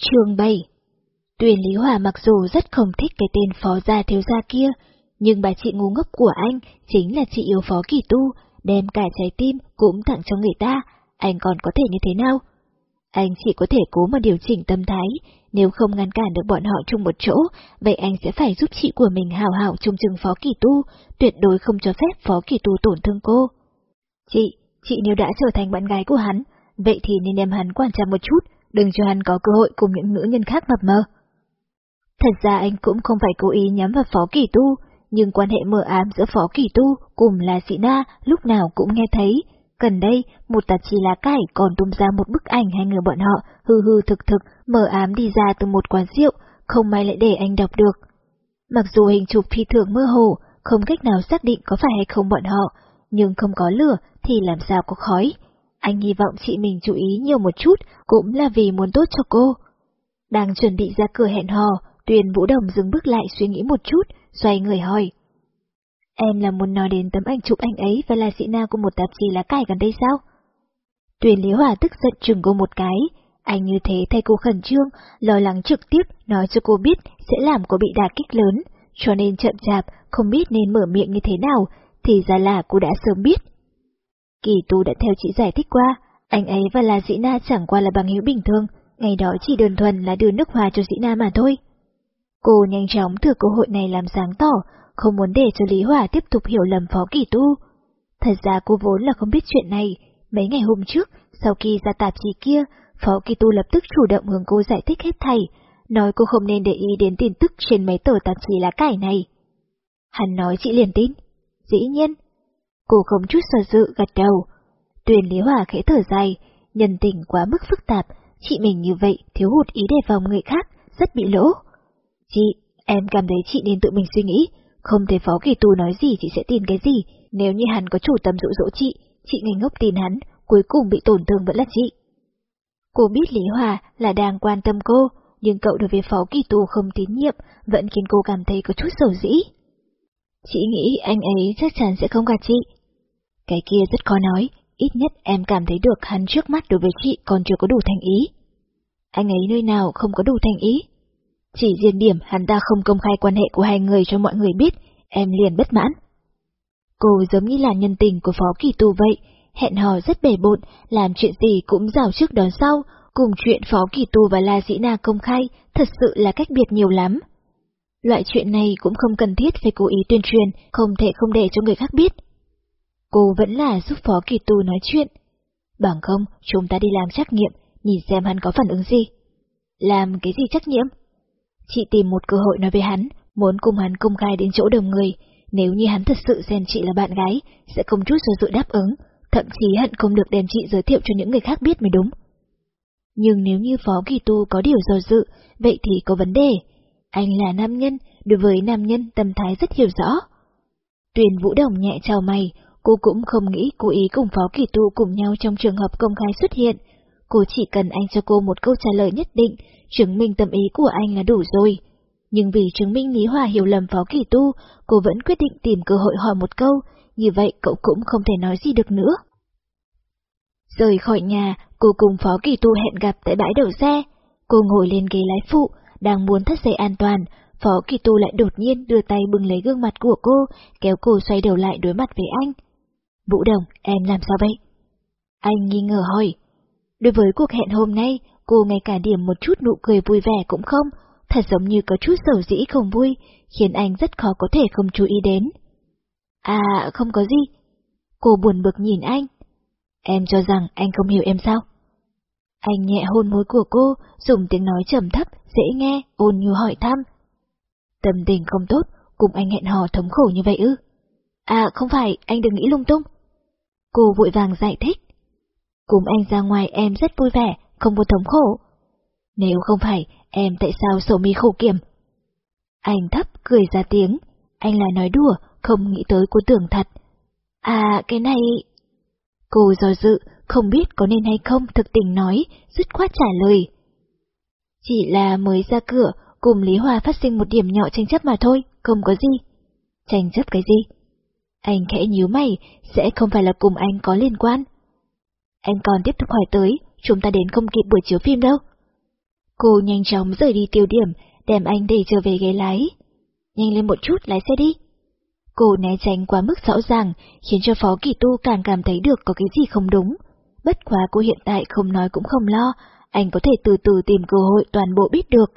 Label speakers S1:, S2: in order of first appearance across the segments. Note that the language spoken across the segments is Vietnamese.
S1: Chương 7 Tuyền Lý Hòa mặc dù rất không thích cái tên phó gia thiếu gia kia, nhưng bà chị ngu ngốc của anh chính là chị yêu phó kỳ tu, đem cả trái tim cũng tặng cho người ta, anh còn có thể như thế nào? Anh chỉ có thể cố mà điều chỉnh tâm thái, nếu không ngăn cản được bọn họ chung một chỗ, vậy anh sẽ phải giúp chị của mình hào hào chung chừng phó kỳ tu, tuyệt đối không cho phép phó kỳ tu tổn thương cô. Chị, chị nếu đã trở thành bạn gái của hắn, vậy thì nên đem hắn quan trọng một chút, đừng cho hắn có cơ hội cùng những nữ nhân khác mập mờ. Thật ra anh cũng không phải cố ý nhắm vào phó kỳ tu, nhưng quan hệ mờ ám giữa phó kỳ tu cùng là sĩ na lúc nào cũng nghe thấy. Gần đây, một tạp chí lá cải còn tung ra một bức ảnh hai người bọn họ hư hư thực thực mờ ám đi ra từ một quán rượu, không may lại để anh đọc được. Mặc dù hình chụp phi thường mơ hồ, không cách nào xác định có phải hay không bọn họ, nhưng không có lửa thì làm sao có khói. Anh hy vọng chị mình chú ý nhiều một chút, cũng là vì muốn tốt cho cô. Đang chuẩn bị ra cửa hẹn hò, Tuyền Vũ Đồng dừng bước lại suy nghĩ một chút, xoay người hỏi. Em là muốn nói đến tấm ảnh chụp anh ấy và là sĩ na của một tạp chí lá cải gần đây sao? Tuyền Lý Hòa tức giận chừng cô một cái, anh như thế thay cô khẩn trương, lo lắng trực tiếp nói cho cô biết sẽ làm cô bị đả kích lớn, cho nên chậm chạp, không biết nên mở miệng như thế nào, thì ra là cô đã sớm biết. Kỳ tu đã theo chị giải thích qua, anh ấy và La Dĩ Na chẳng qua là bằng hữu bình thường, ngày đó chỉ đơn thuần là đưa nước hoa cho Dĩ Na mà thôi. Cô nhanh chóng thừa cơ hội này làm sáng tỏ, không muốn để cho Lý Hòa tiếp tục hiểu lầm Phó Kỳ Tu. Thật ra cô vốn là không biết chuyện này, mấy ngày hôm trước, sau khi ra tạp chí kia, Phó Kỳ Tu lập tức chủ động hướng cô giải thích hết thầy, nói cô không nên để ý đến tin tức trên mấy tờ tạp chí lá cải này. Hắn nói chị liền tin. Dĩ nhiên. Cô không chút sợ dự gật đầu. Tuyền Lý Hòa khẽ thở dài, nhân tình quá mức phức tạp, chị mình như vậy thiếu hụt ý đề phòng người khác, rất bị lỗ. Chị, em cảm thấy chị nên tự mình suy nghĩ, không thể phó kỳ tù nói gì chị sẽ tin cái gì, nếu như hắn có chủ tâm dụ dỗ chị, chị ngây ngốc tin hắn, cuối cùng bị tổn thương vẫn là chị. Cô biết Lý Hòa là đang quan tâm cô, nhưng cậu đối với phó kỳ tù không tín nhiệm vẫn khiến cô cảm thấy có chút sầu dĩ. Chị nghĩ anh ấy chắc chắn sẽ không gạt chị. Cái kia rất khó nói, ít nhất em cảm thấy được hắn trước mắt đối với chị còn chưa có đủ thành ý. Anh ấy nơi nào không có đủ thành ý? Chỉ riêng điểm hắn ta không công khai quan hệ của hai người cho mọi người biết, em liền bất mãn. Cô giống như là nhân tình của Phó Kỳ Tu vậy, hẹn hò rất bể bộn, làm chuyện gì cũng rào trước đón sau, cùng chuyện Phó Kỳ Tu và La Dĩ Na công khai, thật sự là cách biệt nhiều lắm. Loại chuyện này cũng không cần thiết phải cố ý tuyên truyền, không thể không để cho người khác biết. Cô vẫn là giúp Phó Kỳ Tu nói chuyện. Bằng không, chúng ta đi làm trắc nghiệm, nhìn xem hắn có phản ứng gì. Làm cái gì trắc nghiệm? Chị tìm một cơ hội nói với hắn, muốn cùng hắn công khai đến chỗ đông người, nếu như hắn thật sự xem chị là bạn gái, sẽ không chút do dự đáp ứng, thậm chí hận không được đem chị giới thiệu cho những người khác biết mới đúng. Nhưng nếu như Phó Kỳ Tu có điều do dự, vậy thì có vấn đề. Anh là nam nhân, đối với nam nhân tâm thái rất hiểu rõ. Tuyền Vũ Đồng nhẹ chào mày, cô cũng không nghĩ cố ý cùng Phó Kỳ Tu cùng nhau trong trường hợp công khai xuất hiện. Cô chỉ cần anh cho cô một câu trả lời nhất định, chứng minh tâm ý của anh là đủ rồi. Nhưng vì chứng minh Lý Hòa hiểu lầm Phó Kỳ Tu, cô vẫn quyết định tìm cơ hội hỏi một câu, như vậy cậu cũng không thể nói gì được nữa. Rời khỏi nhà, cô cùng Phó Kỳ Tu hẹn gặp tại bãi đậu xe. Cô ngồi lên ghế lái phụ, đang muốn thắt dây an toàn, Phó Kỳ Tu lại đột nhiên đưa tay bưng lấy gương mặt của cô, kéo cô xoay đầu lại đối mặt với anh. Vũ Đồng, em làm sao vậy? Anh nghi ngờ hỏi. Đối với cuộc hẹn hôm nay, cô ngay cả điểm một chút nụ cười vui vẻ cũng không, thật giống như có chút sầu dĩ không vui, khiến anh rất khó có thể không chú ý đến. À, không có gì. Cô buồn bực nhìn anh. Em cho rằng anh không hiểu em sao? Anh nhẹ hôn môi của cô, dùng tiếng nói trầm thấp, dễ nghe, ôn nhu hỏi thăm. Tâm tình không tốt, cùng anh hẹn hò thống khổ như vậy ư? À, không phải, anh đừng nghĩ lung tung. Cô vội vàng giải thích. Cùng anh ra ngoài em rất vui vẻ, không muốn thống khổ. Nếu không phải, em tại sao sổ mi khổ kiểm? Anh thấp cười ra tiếng, anh là nói đùa, không nghĩ tới cô tưởng thật. À, cái này... Cô do dự, không biết có nên hay không thực tình nói, dứt khoát trả lời. Chỉ là mới ra cửa, cùng Lý Hòa phát sinh một điểm nhỏ tranh chấp mà thôi, không có gì. Tranh chấp cái gì? Anh khẽ nhíu mày, sẽ không phải là cùng anh có liên quan. Anh còn tiếp tục hỏi tới, chúng ta đến không kịp buổi chiếu phim đâu. Cô nhanh chóng rời đi tiêu điểm, đem anh để trở về ghế lái. Nhanh lên một chút, lái xe đi. Cô né tránh quá mức rõ ràng, khiến cho Phó Kỳ Tu càng cảm thấy được có cái gì không đúng. Bất quá cô hiện tại không nói cũng không lo, anh có thể từ từ tìm cơ hội toàn bộ biết được.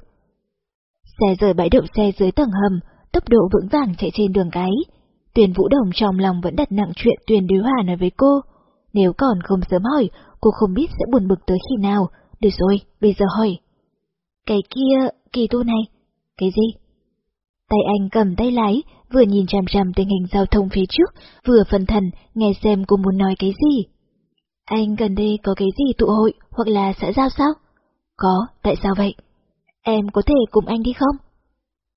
S1: Xe rời bãi đậu xe dưới tầng hầm, tốc độ vững vàng chạy trên đường cái. Tuyền Vũ Đồng trong lòng vẫn đặt nặng chuyện Tuyền Đứa Hòa nói với cô. Nếu còn không sớm hỏi, cô không biết sẽ buồn bực tới khi nào. Được rồi, bây giờ hỏi. Cái kia, kỳ tu này. Cái gì? Tay anh cầm tay lái, vừa nhìn chằm chằm tình hình giao thông phía trước, vừa phân thần, nghe xem cô muốn nói cái gì. Anh gần đây có cái gì tụ hội hoặc là xã giao sao? Có, tại sao vậy? Em có thể cùng anh đi không?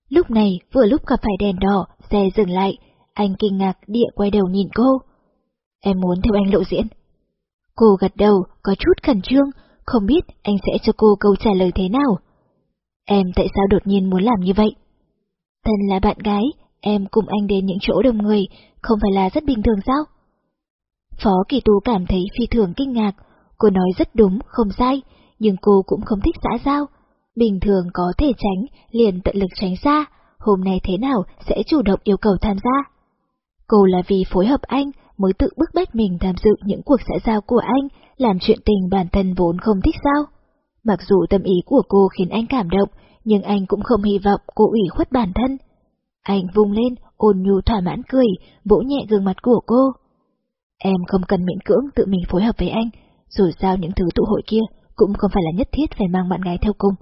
S1: Lúc này, vừa lúc gặp phải đèn đỏ, xe dừng lại, anh kinh ngạc địa quay đầu nhìn cô. Em muốn theo anh lộ diễn. Cô gật đầu, có chút khẩn trương, không biết anh sẽ cho cô câu trả lời thế nào. Em tại sao đột nhiên muốn làm như vậy? Thân là bạn gái, em cùng anh đến những chỗ đông người, không phải là rất bình thường sao? Phó Kỳ tú cảm thấy phi thường kinh ngạc, cô nói rất đúng, không sai, nhưng cô cũng không thích xã giao. Bình thường có thể tránh, liền tận lực tránh xa, hôm nay thế nào sẽ chủ động yêu cầu tham gia. Cô là vì phối hợp anh mới tự bức bách mình tham dự những cuộc xã giao của anh, làm chuyện tình bản thân vốn không thích sao. Mặc dù tâm ý của cô khiến anh cảm động, nhưng anh cũng không hy vọng cô ủy khuất bản thân. Anh vung lên, ôn nhu thỏa mãn cười, vỗ nhẹ gương mặt của cô. Em không cần miễn cưỡng tự mình phối hợp với anh, dù sao những thứ tụ hội kia cũng không phải là nhất thiết phải mang bạn gái theo cùng.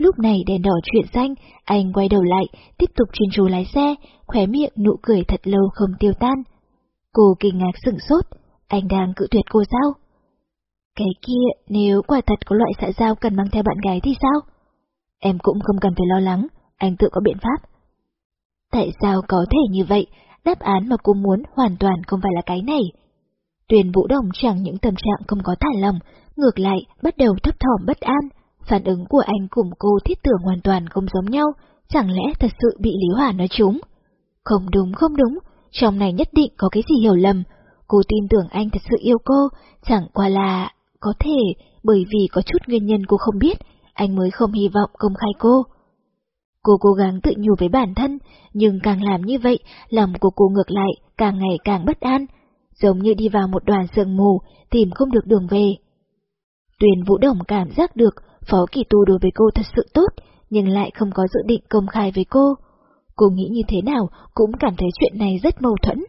S1: Lúc này đèn đỏ chuyển xanh, anh quay đầu lại, tiếp tục chuyên chú lái xe, khóe miệng nụ cười thật lâu không tiêu tan. Cô kinh ngạc sửng sốt, anh đang cự tuyệt cô sao? Cái kia, nếu quả thật có loại xã giao cần mang theo bạn gái thì sao? Em cũng không cần phải lo lắng, anh tự có biện pháp. Tại sao có thể như vậy? Đáp án mà cô muốn hoàn toàn không phải là cái này. Tuyền Vũ Đồng chẳng những tâm trạng không có thả lòng, ngược lại bắt đầu thấp thỏm bất an. Phản ứng của anh cùng cô thiết tưởng hoàn toàn không giống nhau, chẳng lẽ thật sự bị Lý Hòa nói trúng? Không đúng không đúng, trong này nhất định có cái gì hiểu lầm. Cô tin tưởng anh thật sự yêu cô, chẳng qua là... có thể bởi vì có chút nguyên nhân cô không biết, anh mới không hy vọng công khai cô. Cô cố gắng tự nhủ với bản thân, nhưng càng làm như vậy, lòng của cô ngược lại càng ngày càng bất an, giống như đi vào một đoàn sương mù, tìm không được đường về. Tuyền Vũ Đồng cảm giác được Phó Kỳ Tu đối với cô thật sự tốt, nhưng lại không có dự định công khai với cô. Cô nghĩ như thế nào cũng cảm thấy chuyện này rất mâu thuẫn.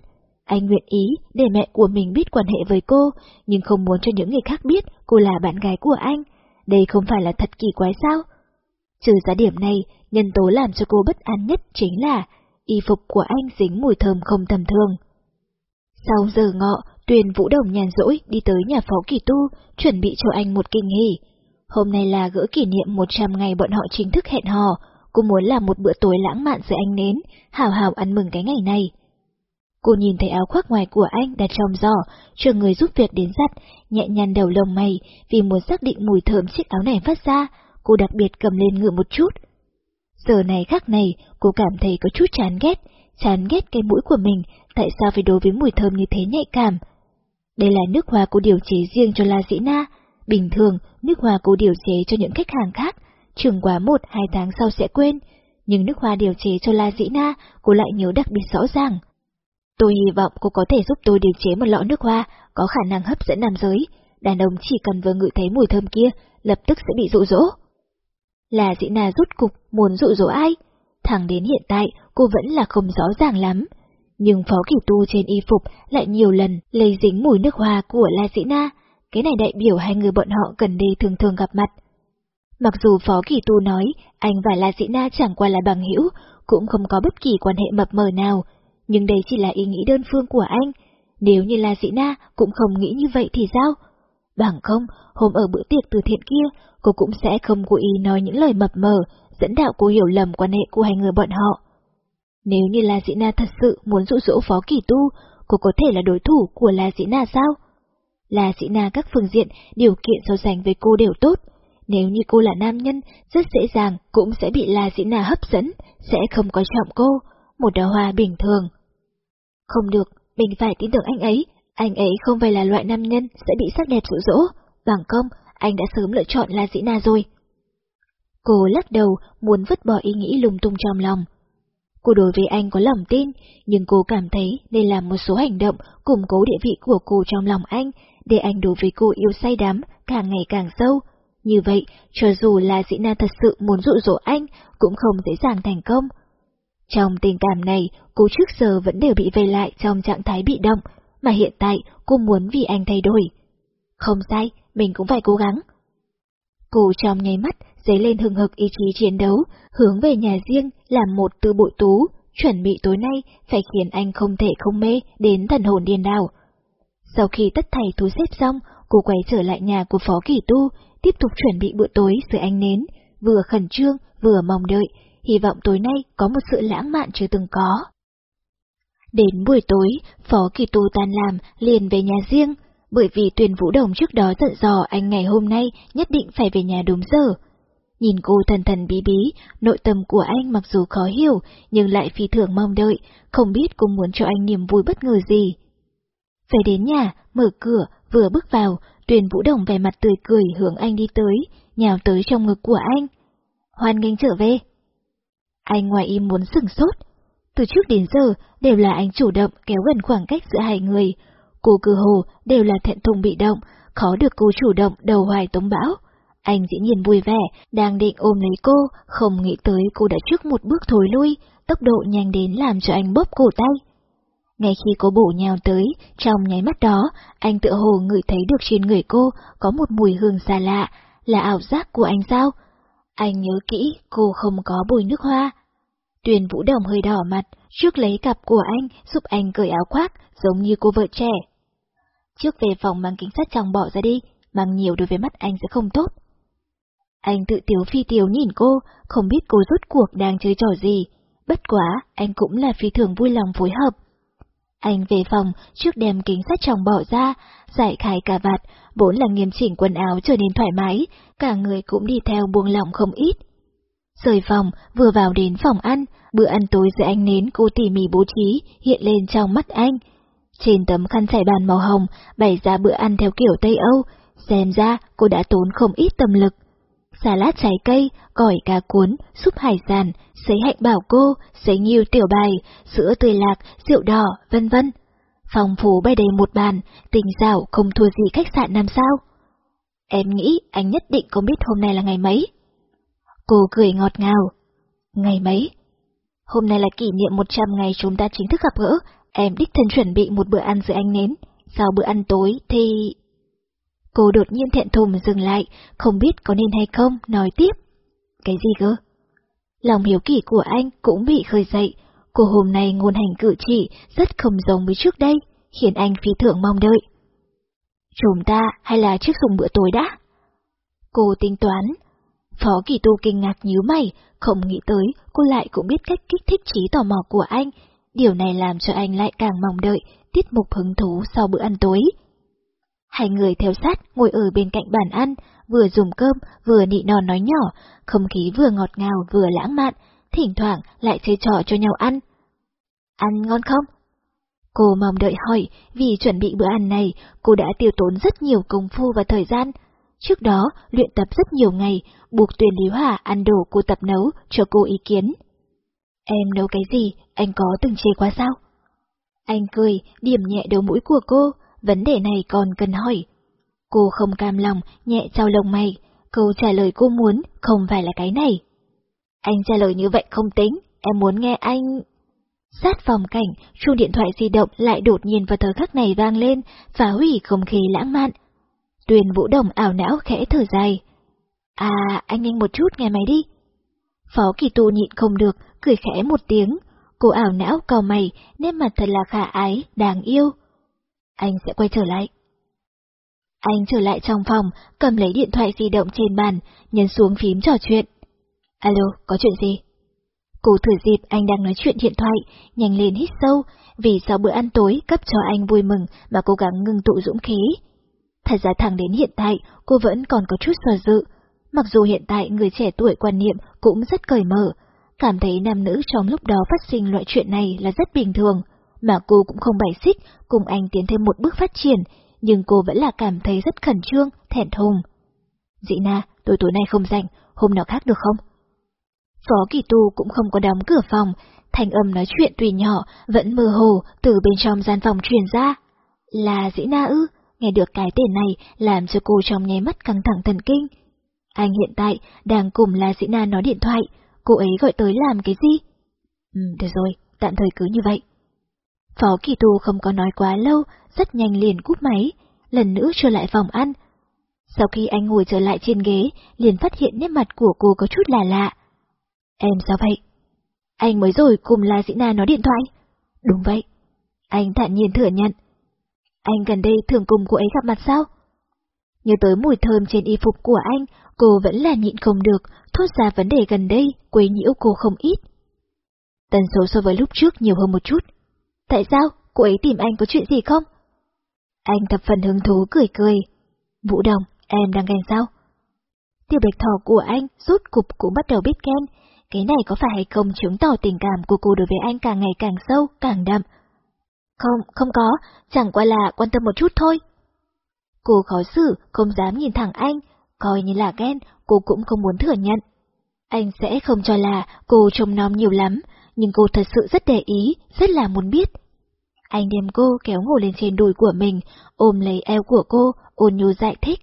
S1: Anh nguyện ý để mẹ của mình biết quan hệ với cô, nhưng không muốn cho những người khác biết cô là bạn gái của anh. Đây không phải là thật kỳ quái sao? Trừ giá điểm này, nhân tố làm cho cô bất an nhất chính là y phục của anh dính mùi thơm không tầm thường. Sau giờ ngọ, Tuyền Vũ Đồng nhàn rỗi đi tới nhà phó kỳ tu, chuẩn bị cho anh một kinh hỉ. Hôm nay là gỡ kỷ niệm 100 ngày bọn họ chính thức hẹn hò, cô muốn làm một bữa tối lãng mạn dưới anh nến, hào hào ăn mừng cái ngày này. Cô nhìn thấy áo khoác ngoài của anh đặt trong giỏ, chờ người giúp việc đến giặt, nhẹ nhàng đầu lồng mày, vì muốn xác định mùi thơm chiếc áo này phát ra, cô đặc biệt cầm lên ngựa một chút. Giờ này khác này, cô cảm thấy có chút chán ghét, chán ghét cái mũi của mình, tại sao phải đối với mùi thơm như thế nhạy cảm. Đây là nước hoa cô điều chế riêng cho La Dĩ Na, bình thường nước hoa cô điều chế cho những khách hàng khác, chừng quá một hai tháng sau sẽ quên, nhưng nước hoa điều chế cho La Dĩ Na cô lại nhớ đặc biệt rõ ràng. Tôi hy vọng cô có thể giúp tôi điều chế một lọ nước hoa có khả năng hấp dẫn nam giới, đàn ông chỉ cần vừa ngửi thấy mùi thơm kia, lập tức sẽ bị dụ dỗ. La dĩ na rút cục muốn dụ dỗ ai? Thẳng đến hiện tại cô vẫn là không rõ ràng lắm. Nhưng phó kỳ tu trên y phục lại nhiều lần lấy dính mùi nước hoa của La Dĩ Na, cái này đại biểu hai người bọn họ gần đây thường thường gặp mặt. Mặc dù phó kỳ tu nói anh và La Dĩ Na chẳng qua là bằng hữu, cũng không có bất kỳ quan hệ mập mờ nào, nhưng đây chỉ là ý nghĩ đơn phương của anh. Nếu như La Dĩ Na cũng không nghĩ như vậy thì sao? Bằng không, hôm ở bữa tiệc từ thiện kia, cô cũng sẽ không cố ý nói những lời mập mờ, dẫn đạo cô hiểu lầm quan hệ của hai người bọn họ. Nếu như La Dĩ Na thật sự muốn dụ dỗ Phó Kỳ Tu, cô có thể là đối thủ của La Dĩ Na sao? Là sĩ Na các phương diện, điều kiện so sánh với cô đều tốt. Nếu như cô là nam nhân, rất dễ dàng cũng sẽ bị La Dĩ Na hấp dẫn, sẽ không coi trọng cô, một đóa hoa bình thường. Không được, mình phải tin tưởng anh ấy, anh ấy không phải là loại nam nhân sẽ bị sắc đẹp dụ dỗ, bằng không, anh đã sớm lựa chọn La Dĩ Na rồi. Cô lắc đầu, muốn vứt bỏ ý nghĩ lung tung trong lòng. Cô đối với anh có lòng tin, nhưng cô cảm thấy nên làm một số hành động củng cố địa vị của cô trong lòng anh, để anh đối với cô yêu say đắm, càng ngày càng sâu. Như vậy, cho dù là dĩ na thật sự muốn dụ dỗ anh, cũng không dễ dàng thành công. Trong tình cảm này, cô trước giờ vẫn đều bị vây lại trong trạng thái bị động, mà hiện tại cô muốn vì anh thay đổi. Không sai, mình cũng phải cố gắng. Cô trong nháy mắt dấy lên hừng hực ý chí chiến đấu, hướng về nhà riêng làm một tư bội tú, chuẩn bị tối nay phải khiến anh không thể không mê đến thần hồn điên đảo. Sau khi tất thầy thu xếp xong, cô quay trở lại nhà của Phó Kỳ Tu, tiếp tục chuẩn bị bữa tối dưới ánh nến, vừa khẩn trương, vừa mong đợi, hy vọng tối nay có một sự lãng mạn chưa từng có. Đến buổi tối, Phó Kỳ Tu tan làm, liền về nhà riêng, bởi vì tuyển vũ đồng trước đó dặn dò anh ngày hôm nay nhất định phải về nhà đúng giờ. Nhìn cô thần thần bí bí, nội tâm của anh mặc dù khó hiểu, nhưng lại phi thường mong đợi, không biết cô muốn cho anh niềm vui bất ngờ gì. Về đến nhà, mở cửa, vừa bước vào, Tuyền vũ đồng vẻ mặt tươi cười hướng anh đi tới, nhào tới trong ngực của anh. Hoan nghênh trở về. Anh ngoài im muốn sừng sốt. Từ trước đến giờ, đều là anh chủ động kéo gần khoảng cách giữa hai người. Cô cử hồ đều là thẹn thùng bị động, khó được cô chủ động đầu hoài tống bão. Anh dĩ nhiên vui vẻ, đang định ôm lấy cô, không nghĩ tới cô đã trước một bước thối lui, tốc độ nhanh đến làm cho anh bóp cổ tay. Ngay khi cô bổ nhào tới, trong nháy mắt đó, anh tự hồ ngửi thấy được trên người cô có một mùi hương xa lạ, là ảo giác của anh sao? Anh nhớ kỹ cô không có bùi nước hoa. Tuyền Vũ Đồng hơi đỏ mặt, trước lấy cặp của anh giúp anh cởi áo khoác giống như cô vợ trẻ. Trước về phòng mang kính sắt trong bỏ ra đi, mang nhiều đối với mắt anh sẽ không tốt. Anh tự tiếu phi tiếu nhìn cô, không biết cô rốt cuộc đang chơi trò gì. Bất quá, anh cũng là phi thường vui lòng phối hợp. Anh về phòng, trước đem kính sắt chồng bỏ ra, giải khai cà vạt, vốn là nghiêm chỉnh quần áo trở nên thoải mái, cả người cũng đi theo buông lỏng không ít. Rời phòng, vừa vào đến phòng ăn, bữa ăn tối giữa anh nến cô tỉ mỉ bố trí, hiện lên trong mắt anh. Trên tấm khăn trải bàn màu hồng, bày ra bữa ăn theo kiểu Tây Âu, xem ra cô đã tốn không ít tâm lực xà lát trái cây, gỏi cá cuốn, súp hải sản, sấy hạnh bảo cô, sấy nhiều tiểu bài, sữa tươi lạc, rượu đỏ, vân vân. Phòng phủ bày đầy một bàn, tình dạo không thua gì khách sạn năm sao. Em nghĩ anh nhất định không biết hôm nay là ngày mấy. Cô cười ngọt ngào. Ngày mấy? Hôm nay là kỷ niệm 100 ngày chúng ta chính thức gặp gỡ, em đích thân chuẩn bị một bữa ăn dưới anh nến. Sau bữa ăn tối thì... Cô đột nhiên thẹn thùng dừng lại, không biết có nên hay không, nói tiếp. Cái gì cơ? Lòng hiếu kỳ của anh cũng bị khơi dậy, cô hôm nay ngôn hành cử chỉ rất không giống với trước đây, khiến anh phi thượng mong đợi. Chúng ta hay là trước dùng bữa tối đã? Cô tính toán. Phó kỳ tu kinh ngạc nhíu mày, không nghĩ tới cô lại cũng biết cách kích thích trí tò mò của anh. Điều này làm cho anh lại càng mong đợi tiết mục hứng thú sau bữa ăn tối. Hai người theo sát ngồi ở bên cạnh bàn ăn, vừa dùng cơm vừa nị non nói nhỏ, không khí vừa ngọt ngào vừa lãng mạn, thỉnh thoảng lại chơi trò cho nhau ăn. Ăn ngon không? Cô mong đợi hỏi, vì chuẩn bị bữa ăn này, cô đã tiêu tốn rất nhiều công phu và thời gian. Trước đó, luyện tập rất nhiều ngày, buộc tuyển Lý Hòa ăn đồ cô tập nấu, cho cô ý kiến. Em nấu cái gì, anh có từng chê quá sao? Anh cười, điểm nhẹ đầu mũi của cô, vấn đề này còn cần hỏi. Cô không cam lòng, nhẹ trao lông mày, câu trả lời cô muốn không phải là cái này. Anh trả lời như vậy không tính, em muốn nghe anh... Sát phòng cảnh, chuông điện thoại di động lại đột nhiên vào thời khắc này vang lên, phá hủy không khí lãng mạn. Tuyền vũ đồng ảo não khẽ thở dài. À, anh nhanh một chút nghe máy đi. Phó kỳ tu nhịn không được, cười khẽ một tiếng. Cô ảo não cau mày, nét mặt thật là khả ái, đáng yêu. Anh sẽ quay trở lại. Anh trở lại trong phòng, cầm lấy điện thoại di động trên bàn, nhấn xuống phím trò chuyện. Alo, có chuyện gì? Cô thử dịp anh đang nói chuyện điện thoại, nhanh lên hít sâu, vì sau bữa ăn tối cấp cho anh vui mừng mà cố gắng ngưng tụ dũng khí. Thật ra thẳng đến hiện tại, cô vẫn còn có chút sợ dự. Mặc dù hiện tại người trẻ tuổi quan niệm cũng rất cởi mở, cảm thấy nam nữ trong lúc đó phát sinh loại chuyện này là rất bình thường, mà cô cũng không bày xích cùng anh tiến thêm một bước phát triển, nhưng cô vẫn là cảm thấy rất khẩn trương, thẹn thùng. Dĩ na, tôi tối nay không rảnh, hôm nào khác được không? Phó kỳ tu cũng không có đóng cửa phòng, thành âm nói chuyện tùy nhỏ, vẫn mơ hồ, từ bên trong gian phòng truyền ra. Là dĩ na ư, nghe được cái tên này làm cho cô trong nháy mắt căng thẳng thần kinh. Anh hiện tại đang cùng là dĩ na nói điện thoại, cô ấy gọi tới làm cái gì? Ừ, được rồi, tạm thời cứ như vậy. Phó kỳ tu không có nói quá lâu, rất nhanh liền cúp máy, lần nữa trở lại phòng ăn. Sau khi anh ngồi trở lại trên ghế, liền phát hiện nét mặt của cô có chút là lạ. Em sao vậy? Anh mới rồi cùng La Dĩ Na nói điện thoại. Đúng vậy. Anh thản nhiên thừa nhận. Anh gần đây thường cùng cô ấy gặp mặt sao? Nhớ tới mùi thơm trên y phục của anh, cô vẫn là nhịn không được, thốt ra vấn đề gần đây, quấy nhiễu cô không ít. Tần số so với lúc trước nhiều hơn một chút. Tại sao? Cô ấy tìm anh có chuyện gì không? Anh thập phần hứng thú cười cười. Vũ Đồng, em đang ghen sao? Tiêu bạch thỏ của anh rút cục cũng bắt đầu biết ghen, cái này có phải hay không chứng tỏ tình cảm của cô đối với anh càng ngày càng sâu, càng đậm? Không, không có, chẳng qua là quan tâm một chút thôi. Cô khó xử, không dám nhìn thẳng anh, coi như là ghen, cô cũng không muốn thừa nhận. Anh sẽ không cho là cô trông nom nhiều lắm, nhưng cô thật sự rất để ý, rất là muốn biết. Anh đem cô kéo ngồi lên trên đùi của mình, ôm lấy eo của cô, ôn nhu giải thích.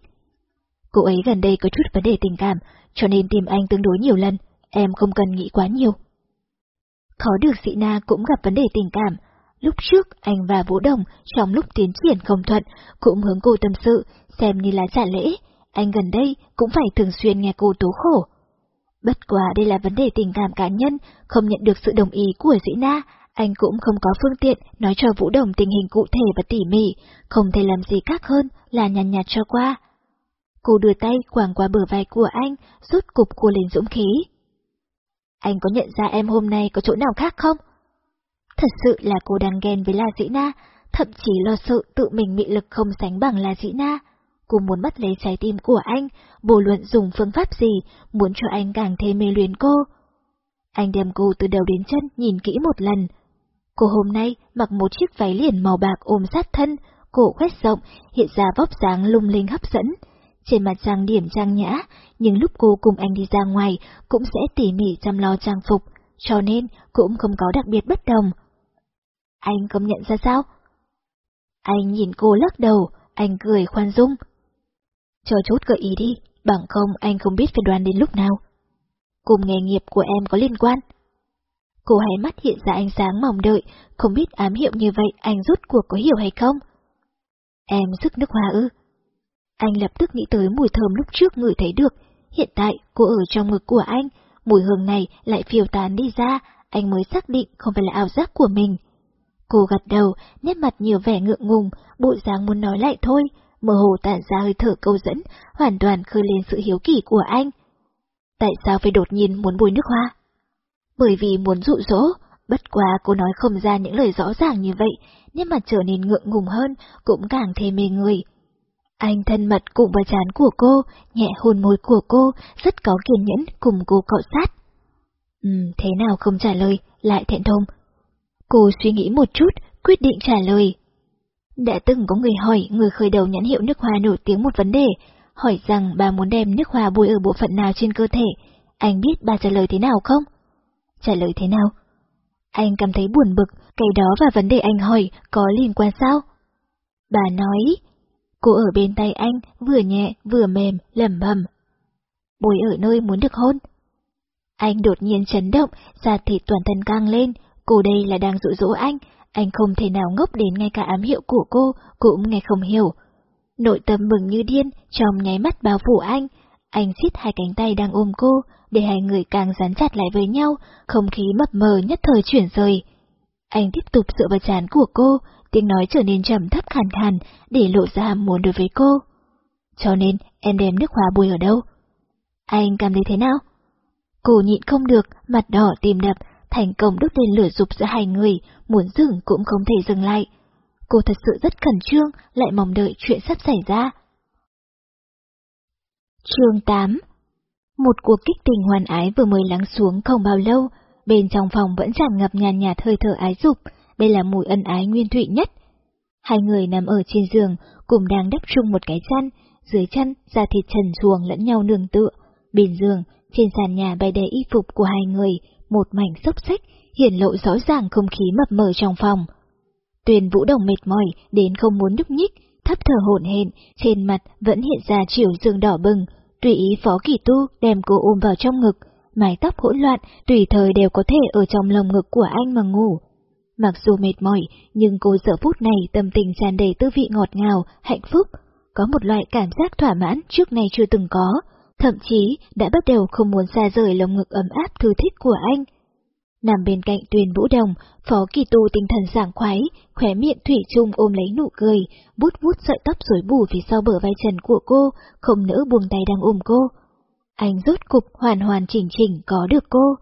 S1: Cô ấy gần đây có chút vấn đề tình cảm, cho nên tìm anh tương đối nhiều lần, em không cần nghĩ quá nhiều. Khó được sĩ na cũng gặp vấn đề tình cảm. Lúc trước, anh và Vũ Đồng trong lúc tiến triển không thuận cũng hướng cô tâm sự, xem như là trả lễ. Anh gần đây cũng phải thường xuyên nghe cô tố khổ. Bất quá đây là vấn đề tình cảm cá nhân, không nhận được sự đồng ý của dĩ na, anh cũng không có phương tiện nói cho Vũ Đồng tình hình cụ thể và tỉ mỉ, không thể làm gì khác hơn là nhàn nhạt cho qua. Cô đưa tay quàng qua bờ vai của anh, rút cục cô lên dũng khí. Anh có nhận ra em hôm nay có chỗ nào khác không? Thật sự là cô đang ghen với La Dĩ Na, thậm chí lo sợ tự mình mị lực không sánh bằng La Dĩ Na. Cô muốn bắt lấy trái tim của anh, bồ luận dùng phương pháp gì, muốn cho anh càng thêm mê luyến cô. Anh đem cô từ đầu đến chân nhìn kỹ một lần. Cô hôm nay mặc một chiếc váy liền màu bạc ôm sát thân, cổ khoét rộng, hiện ra vóc dáng lung linh hấp dẫn, trên mặt trang điểm trang nhã, nhưng lúc cô cùng anh đi ra ngoài cũng sẽ tỉ mỉ chăm lo trang phục, cho nên cũng không có đặc biệt bất đồng. Anh không nhận ra sao? Anh nhìn cô lắc đầu, anh cười khoan dung. Cho chút gợi ý đi, bằng không anh không biết phải đoán đến lúc nào. Cùng nghề nghiệp của em có liên quan. Cô hay mắt hiện ra ánh sáng mong đợi, không biết ám hiệu như vậy anh rút cuộc có hiểu hay không? Em sức nước hoa ư? Anh lập tức nghĩ tới mùi thơm lúc trước ngửi thấy được, hiện tại cô ở trong ngực của anh, mùi hương này lại phiêu tán đi ra, anh mới xác định không phải là ảo giác của mình. Cô gật đầu, nét mặt nhiều vẻ ngượng ngùng, bộ dáng muốn nói lại thôi, mơ hồ tản ra hơi thở câu dẫn, hoàn toàn khơi lên sự hiếu kỳ của anh. Tại sao phải đột nhiên muốn bôi nước hoa? Bởi vì muốn dụ dỗ, bất quá cô nói không ra những lời rõ ràng như vậy, nên mặt trở nên ngượng ngùng hơn, cũng càng thêm mê người. Anh thân mật cùng vào chán của cô, nhẹ hôn môi của cô, rất có kiên nhẫn cùng cô cọ sát. Ừ, thế nào không trả lời, lại thẹn thùng. Cô suy nghĩ một chút, quyết định trả lời. Đã từng có người hỏi người khởi đầu nhãn hiệu nước hoa nổi tiếng một vấn đề, hỏi rằng bà muốn đem nước hoa bôi ở bộ phận nào trên cơ thể. Anh biết bà trả lời thế nào không? Trả lời thế nào? Anh cảm thấy buồn bực, cái đó và vấn đề anh hỏi có liên quan sao? Bà nói, Cô ở bên tay anh, vừa nhẹ, vừa mềm, lẩm bẩm. Bồi ở nơi muốn được hôn. Anh đột nhiên chấn động, da thịt toàn thân căng lên, cô đây là đang dụ dỗ anh, anh không thể nào ngốc đến ngay cả ám hiệu của cô, cũng nghe không hiểu. Nội tâm mừng như điên, trong nháy mắt bao phủ anh, anh siết hai cánh tay đang ôm cô, để hai người càng dán chặt lại với nhau, không khí mập mờ nhất thời chuyển rời. Anh tiếp tục dựa vào chán của cô, tiếng nói trở nên trầm thấp khàn khàn, để lộ ra muốn đối với cô. Cho nên, em đem nước hoa bôi ở đâu? Anh cảm thấy thế nào? Cô nhịn không được, mặt đỏ tìm đập, thành công đốt lên lửa dục giữa hai người, muốn dừng cũng không thể dừng lại. Cô thật sự rất khẩn trương, lại mong đợi chuyện sắp xảy ra. Chương 8 Một cuộc kích tình hoàn ái vừa mới lắng xuống không bao lâu, bên trong phòng vẫn tràn ngập nhàn nhạt hơi thở ái dục, đây là mùi ân ái nguyên thủy nhất. Hai người nằm ở trên giường, cùng đang đắp chung một cái chăn, dưới chăn da thịt trần chuồng lẫn nhau nương tựa. Bên giường, trên sàn nhà bày đầy y phục của hai người, một mảnh xốc xách hiển lộ rõ ràng không khí mập mờ trong phòng. Tuyền Vũ Đồng mệt mỏi đến không muốn nhúc nhích, thấp thở hổn hển, trên mặt vẫn hiện ra chiều dương đỏ bừng, tùy ý Phó Kỳ Tu đem cô ôm vào trong ngực, mái tóc hỗn loạn tùy thời đều có thể ở trong lồng ngực của anh mà ngủ. Mặc dù mệt mỏi, nhưng cô giờ phút này tâm tình tràn đầy tư vị ngọt ngào, hạnh phúc, có một loại cảm giác thỏa mãn trước nay chưa từng có, thậm chí đã bắt đầu không muốn xa rời lồng ngực ấm áp thư thích của anh. Nằm bên cạnh tuyền vũ đồng, phó kỳ tu tinh thần sảng khoái, khóe miệng thủy chung ôm lấy nụ cười, bút bút sợi tóc rối bù phía sau bờ vai trần của cô, không nỡ buông tay đang ôm cô. Anh rốt cục hoàn hoàn chỉnh chỉnh có được cô.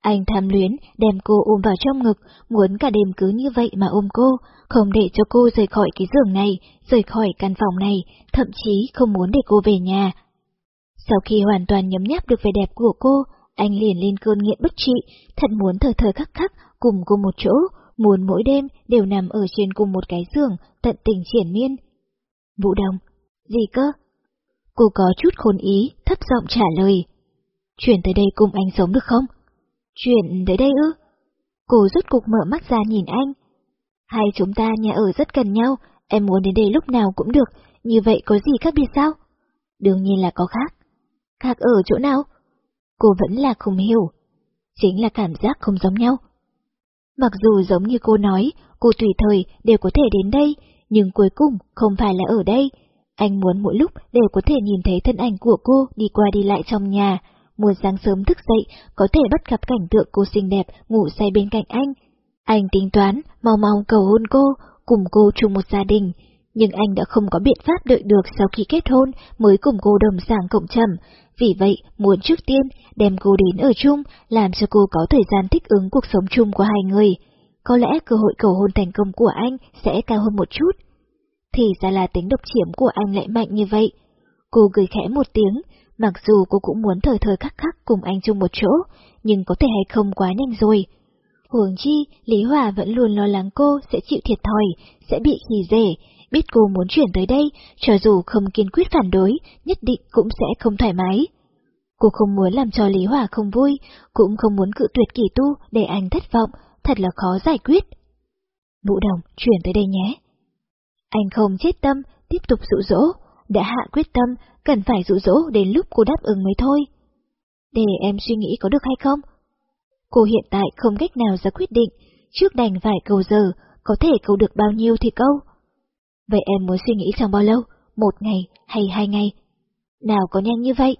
S1: Anh tham luyến, đem cô ôm vào trong ngực, muốn cả đêm cứ như vậy mà ôm cô, không để cho cô rời khỏi cái giường này, rời khỏi căn phòng này, thậm chí không muốn để cô về nhà. Sau khi hoàn toàn nhấm nháp được vẻ đẹp của cô, anh liền lên cơn nghiện bất trị, thật muốn thời thời khắc khắc cùng cô một chỗ, muốn mỗi đêm đều nằm ở trên cùng một cái giường, tận tình triển miên. Vũ Đồng, gì cơ? Cô có chút khôn ý, thấp giọng trả lời. Chuyển tới đây cùng anh sống được không? Chuyển tới đây ư? Cô rút cục mở mắt ra nhìn anh. Hai chúng ta nhà ở rất gần nhau, em muốn đến đây lúc nào cũng được, như vậy có gì khác biệt sao? Đương nhiên là có khác. Khác ở chỗ nào? Cô vẫn là không hiểu. Chính là cảm giác không giống nhau. Mặc dù giống như cô nói, cô tùy thời đều có thể đến đây, nhưng cuối cùng không phải là ở đây. Anh muốn mỗi lúc đều có thể nhìn thấy thân ảnh của cô đi qua đi lại trong nhà, Muốn sáng sớm thức dậy, có thể bắt gặp cảnh tượng cô xinh đẹp ngủ say bên cạnh anh. Anh tính toán, mau mau cầu hôn cô, cùng cô chung một gia đình. Nhưng anh đã không có biện pháp đợi được sau khi kết hôn mới cùng cô đồng sàng cộng trầm. Vì vậy, muốn trước tiên đem cô đến ở chung, làm cho cô có thời gian thích ứng cuộc sống chung của hai người. Có lẽ cơ hội cầu hôn thành công của anh sẽ cao hơn một chút. Thì ra là tính độc chiếm của anh lại mạnh như vậy. Cô cười khẽ một tiếng, Mặc dù cô cũng muốn thời thời khắc khắc cùng anh chung một chỗ, nhưng có thể hay không quá nhanh rồi. Huống chi, Lý Hòa vẫn luôn lo lắng cô sẽ chịu thiệt thòi, sẽ bị khỉ rể, biết cô muốn chuyển tới đây, cho dù không kiên quyết phản đối, nhất định cũng sẽ không thoải mái. Cô không muốn làm cho Lý Hòa không vui, cũng không muốn cự tuyệt kỳ tu để anh thất vọng, thật là khó giải quyết. Vũ Đồng, chuyển tới đây nhé. Anh không chết tâm, tiếp tục dụ dỗ, đã hạ quyết tâm, cần phải dụ dỗ đến lúc cô đáp ứng mới thôi. Để em suy nghĩ có được hay không? Cô hiện tại không cách nào ra quyết định, trước đành vài câu giờ, có thể câu được bao nhiêu thì câu. Vậy em muốn suy nghĩ trong bao lâu? Một ngày hay hai ngày? Nào có nhanh như vậy?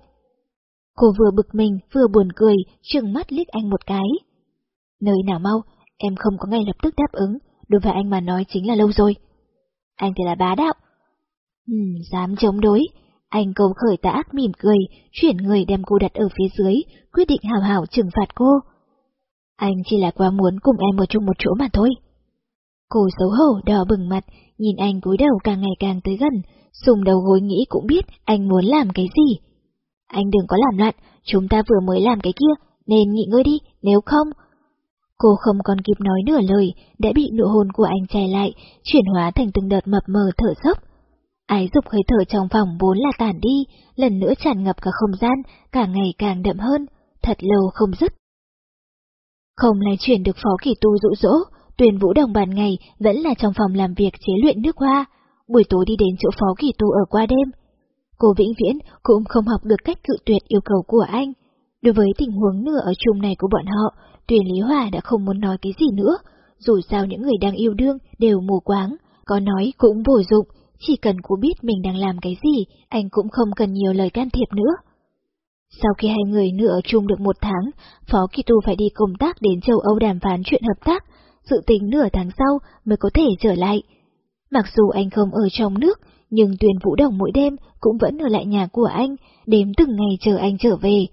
S1: Cô vừa bực mình vừa buồn cười, trừng mắt liếc anh một cái. Nơi nào mau, em không có ngay lập tức đáp ứng, đối với anh mà nói chính là lâu rồi. Anh thì là bá đạo, Ừ, dám chống đối. Anh cầu khởi tà ác mỉm cười, chuyển người đem cô đặt ở phía dưới, quyết định hào hảo trừng phạt cô. Anh chỉ là quá muốn cùng em ở chung một chỗ mà thôi. Cô xấu hổ đỏ bừng mặt, nhìn anh cúi đầu càng ngày càng tới gần, sùng đầu gối nghĩ cũng biết anh muốn làm cái gì. Anh đừng có làm loạn, chúng ta vừa mới làm cái kia, nên nghỉ ngơi đi, nếu không... Cô không còn kịp nói nửa lời, đã bị nụ hôn của anh che lại, chuyển hóa thành từng đợt mập mờ thở dốc. Ái dục hơi thở trong phòng vốn là tản đi, lần nữa tràn ngập cả không gian, càng ngày càng đậm hơn, thật lâu không dứt. Không lay chuyển được phó kỳ tu dụ dỗ, Tuyền vũ đồng bàn ngày vẫn là trong phòng làm việc chế luyện nước hoa, buổi tối đi đến chỗ phó kỳ tu ở qua đêm. Cô vĩnh viễn cũng không học được cách cự tuyệt yêu cầu của anh. Đối với tình huống nửa ở chung này của bọn họ, Tuyền Lý Hòa đã không muốn nói cái gì nữa, dù sao những người đang yêu đương đều mù quáng, có nói cũng vô dụng, chỉ cần cô biết mình đang làm cái gì, anh cũng không cần nhiều lời can thiệp nữa. Sau khi hai người nửa ở chung được một tháng, Phó Kỳ Tu phải đi công tác đến châu Âu đàm phán chuyện hợp tác, dự tính nửa tháng sau mới có thể trở lại. Mặc dù anh không ở trong nước, nhưng Tuyền Vũ Đồng mỗi đêm cũng vẫn ở lại nhà của anh, đếm từng ngày chờ anh trở về.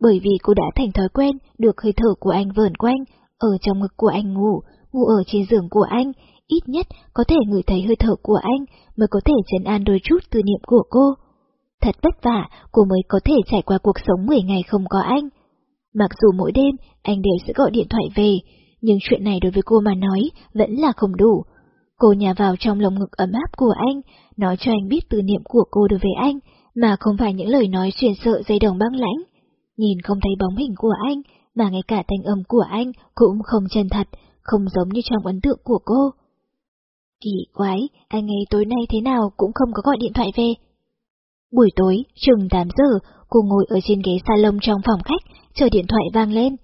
S1: Bởi vì cô đã thành thói quen được hơi thở của anh vờn quanh, ở trong ngực của anh ngủ, ngủ ở trên giường của anh, ít nhất có thể ngửi thấy hơi thở của anh mới có thể chấn an đôi chút tư niệm của cô. Thật vất vả, cô mới có thể trải qua cuộc sống 10 ngày không có anh. Mặc dù mỗi đêm anh đều sẽ gọi điện thoại về, nhưng chuyện này đối với cô mà nói vẫn là không đủ. Cô nhà vào trong lồng ngực ấm áp của anh, nói cho anh biết tư niệm của cô đối với anh, mà không phải những lời nói truyền sợ dây đồng băng lãnh. Nhìn không thấy bóng hình của anh, mà ngay cả thanh âm của anh cũng không chân thật, không giống như trong ấn tượng của cô. Kỳ quái, anh ấy tối nay thế nào cũng không có gọi điện thoại về. Buổi tối, chừng 8 giờ, cô ngồi ở trên ghế salon trong phòng khách, chờ điện thoại vang lên.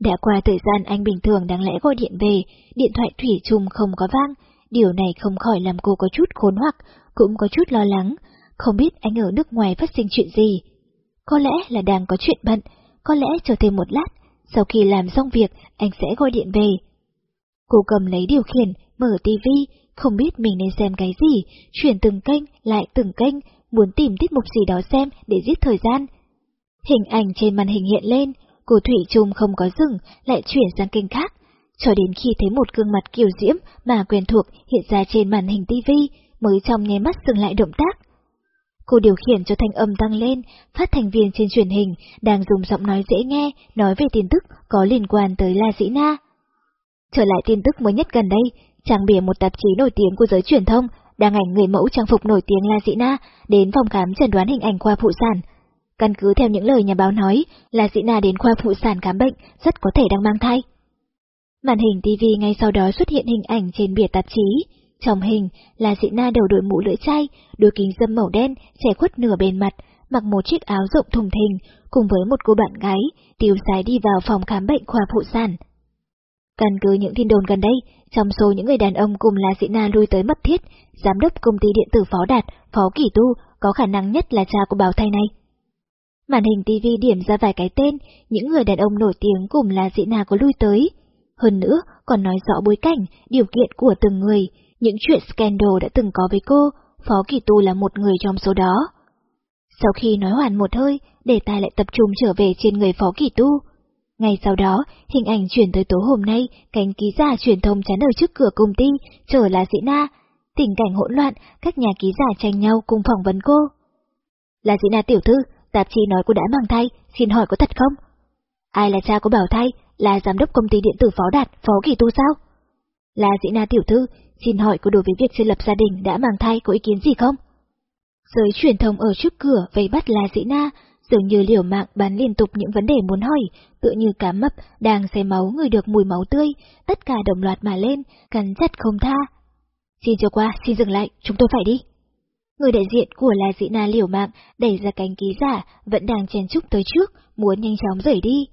S1: Đã qua thời gian anh bình thường đáng lẽ gọi điện về, điện thoại thủy chung không có vang, điều này không khỏi làm cô có chút khốn hoặc, cũng có chút lo lắng, không biết anh ở nước ngoài phát sinh chuyện gì. Có lẽ là đang có chuyện bận, có lẽ chờ thêm một lát, sau khi làm xong việc anh sẽ gọi điện về. Cô cầm lấy điều khiển, mở tivi, không biết mình nên xem cái gì, chuyển từng kênh, lại từng kênh, muốn tìm tiết mục gì đó xem để giết thời gian. Hình ảnh trên màn hình hiện lên, cô Thủy Trung không có dừng, lại chuyển sang kênh khác, cho đến khi thấy một gương mặt kiều diễm mà quen thuộc hiện ra trên màn hình tivi, mới trong nháy mắt dừng lại động tác. Cô điều khiển cho thanh âm tăng lên, phát thành viên trên truyền hình đang dùng giọng nói dễ nghe nói về tin tức có liên quan tới La Dĩ Na. Trở lại tin tức mới nhất gần đây, trang bìa một tạp chí nổi tiếng của giới truyền thông đang ảnh người mẫu trang phục nổi tiếng La Dĩ Na đến phòng khám chẩn đoán hình ảnh khoa phụ sản. Căn cứ theo những lời nhà báo nói, là Dĩ Na đến khoa phụ sản khám bệnh rất có thể đang mang thai. Màn hình TV ngay sau đó xuất hiện hình ảnh trên bìa tạp chí. Trong hình là dị na đầu đội mũ lưỡi chai, đôi kính dâm màu đen, che khuất nửa bên mặt, mặc một chiếc áo rộng thùng thình, cùng với một cô bạn gái, tiêu sái đi vào phòng khám bệnh khoa phụ sản. Căn cứ những tin đồn gần đây, trong số những người đàn ông cùng là dị na lui tới mật thiết, giám đốc công ty điện tử Phó Đạt, Phó Kỳ Tu có khả năng nhất là cha của bào thai này. Màn hình TV điểm ra vài cái tên, những người đàn ông nổi tiếng cùng là dị nào có lui tới, hơn nữa còn nói rõ bối cảnh, điều kiện của từng người, những chuyện scandal đã từng có với cô, Phó Kỳ Tu là một người trong số đó. Sau khi nói hoàn một hơi, đề tài lại tập trung trở về trên người Phó Kỳ Tu. Ngay sau đó, hình ảnh chuyển tới tối hôm nay, cánh ký giả truyền thông chắn ở trước cửa công ty, chờ là Dĩ Na. Tình cảnh hỗn loạn, các nhà ký giả tranh nhau cùng phỏng vấn cô. Là Dĩ Na tiểu thư, tạp chí nói cô đã mang thai, xin hỏi có thật không? Ai là cha của Bảo Thai, là giám đốc công ty điện tử Phó Đạt, Phó Kỳ Tu sao? Là Dĩ Na tiểu thư, xin hỏi cô đối với việc xây lập gia đình đã mang thai có ý kiến gì không? Giới truyền thông ở trước cửa vây bắt là Dĩ Na, dường như liều mạng bán liên tục những vấn đề muốn hỏi, tựa như cá mập đang xé máu người được mùi máu tươi, tất cả đồng loạt mà lên, cắn chặt không tha. Xin cho qua, xin dừng lại, chúng tôi phải đi. Người đại diện của La Dĩ Na liều mạng đẩy ra cánh ký giả vẫn đang chen chúc tới trước, muốn nhanh chóng rời đi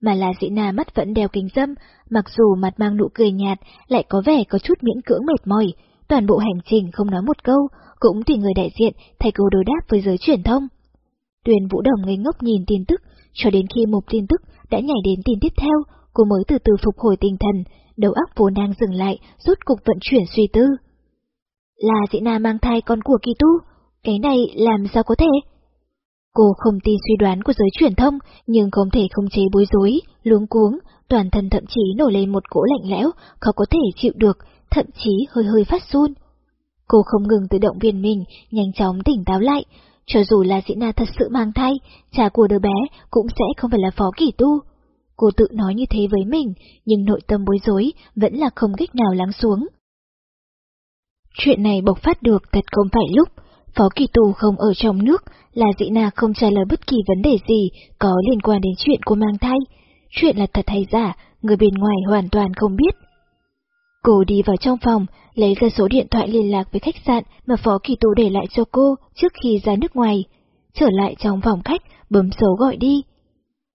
S1: mà La dĩ na mắt vẫn đeo kính dâm, mặc dù mặt mang nụ cười nhạt, lại có vẻ có chút miễn cưỡng mệt mỏi, toàn bộ hành trình không nói một câu, cũng tùy người đại diện thay cô đối đáp với giới truyền thông. Tuyền Vũ Đồng ngây ngốc nhìn tin tức, cho đến khi một tin tức đã nhảy đến tin tiếp theo, cô mới từ từ phục hồi tinh thần, đầu óc vốn đang dừng lại, rút cục vận chuyển suy tư. Là dĩ na mang thai con của kỳ tu, cái này làm sao có thể? Cô không tin suy đoán của giới truyền thông, nhưng không thể không chế bối rối, luống cuống, toàn thân thậm chí nổi lên một cỗ lạnh lẽo, khó có thể chịu được, thậm chí hơi hơi phát run. Cô không ngừng tự động viên mình, nhanh chóng tỉnh táo lại, cho dù là dĩ na thật sự mang thai, cha của đứa bé cũng sẽ không phải là phó kỳ tu. Cô tự nói như thế với mình, nhưng nội tâm bối rối vẫn là không cách nào lắng xuống. Chuyện này bộc phát được thật không phải lúc, Phó kỳ tù không ở trong nước, là dị na không trả lời bất kỳ vấn đề gì có liên quan đến chuyện cô mang thai. Chuyện là thật hay giả, người bên ngoài hoàn toàn không biết. Cô đi vào trong phòng, lấy ra số điện thoại liên lạc với khách sạn mà Phó Kỳ Tù để lại cho cô trước khi ra nước ngoài. Trở lại trong phòng khách, bấm số gọi đi.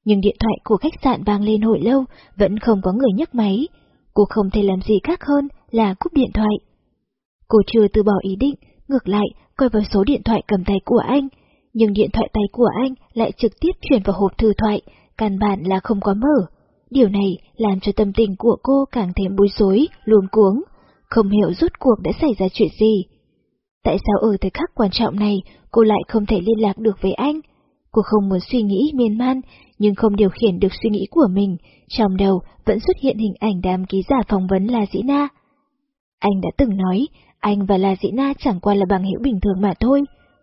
S1: Nhưng điện thoại của khách sạn vang lên hồi lâu, vẫn không có người nhấc máy. Cô không thể làm gì khác hơn là cúp điện thoại. Cô chưa từ bỏ ý định, ngược lại coi vào số điện thoại cầm tay của anh, nhưng điện thoại tay của anh lại trực tiếp chuyển vào hộp thư thoại, căn bản là không có mở. Điều này làm cho tâm tình của cô càng thêm bối rối, luống cuống, không hiểu rốt cuộc đã xảy ra chuyện gì. Tại sao ở thời khắc quan trọng này cô lại không thể liên lạc được với anh? Cô không muốn suy nghĩ miên man, nhưng không điều khiển được suy nghĩ của mình, trong đầu vẫn xuất hiện hình ảnh đám ký giả phỏng vấn là Dĩ Na. Anh đã từng nói, anh và La Dĩ Na chẳng qua là bằng hữu bình thường mà thôi.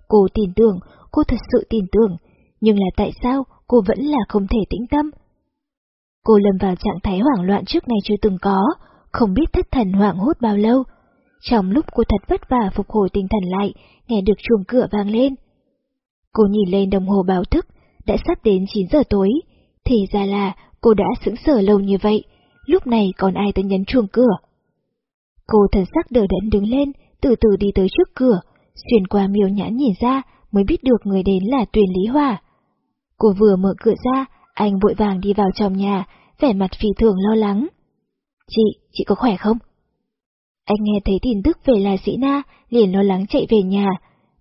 S1: Cô tin tưởng, cô thật sự tin tưởng, nhưng là tại sao cô vẫn là không thể tĩnh tâm? Cô lâm vào trạng thái hoảng loạn trước nay chưa từng có, không biết thất thần hoảng hốt bao lâu. trong lúc cô thật vất vả phục hồi tinh thần lại, nghe được chuông cửa vang lên. Cô nhìn lên đồng hồ báo thức, đã sắp đến 9 giờ tối, thì ra là cô đã sững sờ lâu như vậy, lúc này còn ai tới nhấn chuông cửa. Cô thần sắc đờ đẫn đứng lên, từ từ đi tới trước cửa, xuyên qua miêu nhãn nhìn ra mới biết được người đến là Tuyền Lý Hòa. Cô vừa mở cửa ra, anh vội vàng đi vào trong nhà, vẻ mặt phi thường lo lắng. Chị, chị có khỏe không? Anh nghe thấy tin tức về là Sĩ Na, liền lo lắng chạy về nhà.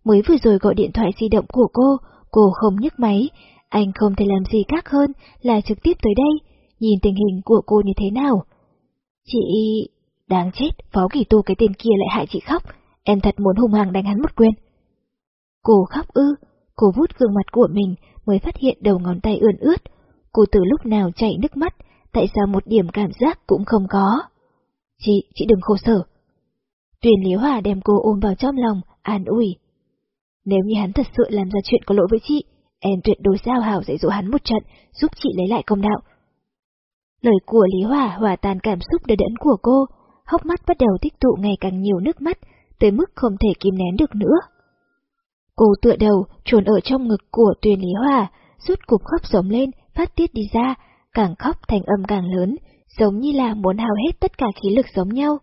S1: Mới vừa rồi gọi điện thoại di động của cô, cô không nhấc máy, anh không thể làm gì khác hơn là trực tiếp tới đây, nhìn tình hình của cô như thế nào. Chị... Đáng chết, phó kỳ tu cái tên kia lại hại chị khóc, em thật muốn hung hăng đánh hắn một quyền. Cô khóc ư, cô vút gương mặt của mình mới phát hiện đầu ngón tay ươn ướt. Cô từ lúc nào chảy nước mắt, tại sao một điểm cảm giác cũng không có. Chị, chị đừng khổ sở. Tuyền Lý Hòa đem cô ôm vào trong lòng, an ủi. Nếu như hắn thật sự làm ra chuyện có lỗi với chị, em tuyệt đối giao hảo dạy dỗ hắn một trận, giúp chị lấy lại công đạo. Lời của Lý Hòa hòa tan cảm xúc đờ đẫn của cô, hốc mắt bắt đầu tích tụ ngày càng nhiều nước mắt, tới mức không thể kìm nén được nữa. Cô tựa đầu, trồn ở trong ngực của Tuyền Lý Hòa, rút cục khóc giống lên, phát tiết đi ra, càng khóc thành âm càng lớn, giống như là muốn hao hết tất cả khí lực giống nhau.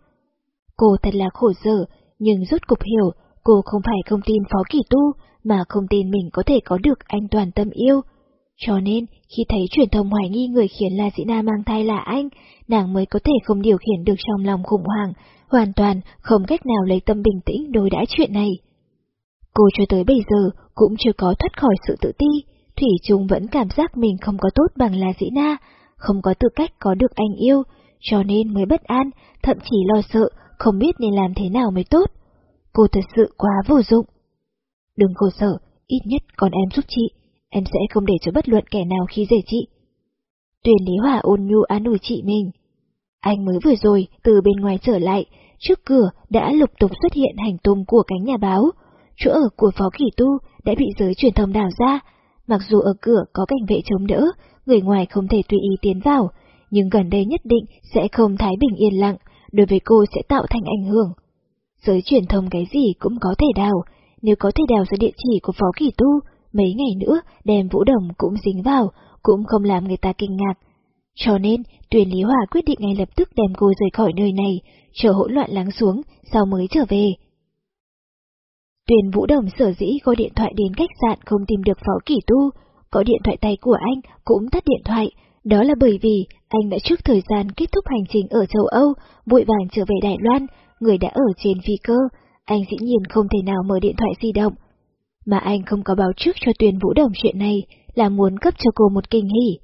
S1: Cô thật là khổ sở, nhưng rút cục hiểu, cô không phải không tin Phó Kỳ Tu, mà không tin mình có thể có được anh toàn tâm yêu. Cho nên, khi thấy truyền thông hoài nghi người khiến La Dĩ Na mang thai là anh, nàng mới có thể không điều khiển được trong lòng khủng hoảng, hoàn toàn không cách nào lấy tâm bình tĩnh đối đãi chuyện này. Cô cho tới bây giờ cũng chưa có thoát khỏi sự tự ti, Thủy Trung vẫn cảm giác mình không có tốt bằng La Dĩ Na, không có tư cách có được anh yêu, cho nên mới bất an, thậm chí lo sợ, không biết nên làm thế nào mới tốt. Cô thật sự quá vô dụng. Đừng khổ sở, ít nhất còn em giúp chị, em sẽ không để cho bất luận kẻ nào khi dễ chị. Tuyền Lý Hòa ôn nhu an ủi chị mình. Anh mới vừa rồi, từ bên ngoài trở lại, trước cửa đã lục tục xuất hiện hành tung của cánh nhà báo. Chỗ ở của Phó Kỳ Tu đã bị giới truyền thông đào ra. Mặc dù ở cửa có cảnh vệ chống đỡ, người ngoài không thể tùy ý tiến vào, nhưng gần đây nhất định sẽ không thái bình yên lặng, đối với cô sẽ tạo thành ảnh hưởng. Giới truyền thông cái gì cũng có thể đào, nếu có thể đào ra địa chỉ của Phó Kỳ Tu, mấy ngày nữa đem Vũ Đồng cũng dính vào, cũng không làm người ta kinh ngạc. Cho nên, tuyển Lý Hòa quyết định ngay lập tức đem cô rời khỏi nơi này, chờ hỗn loạn lắng xuống, sau mới trở về. Tuyền Vũ Đồng sở dĩ gọi điện thoại đến khách sạn không tìm được Phó Kỳ Tu, có điện thoại tay của anh cũng tắt điện thoại, đó là bởi vì anh đã trước thời gian kết thúc hành trình ở châu Âu, vội vàng trở về Đài Loan, người đã ở trên phi cơ, anh dĩ nhiên không thể nào mở điện thoại di động. Mà anh không có báo trước cho Tuyền Vũ Đồng chuyện này là muốn cấp cho cô một kinh hỉ.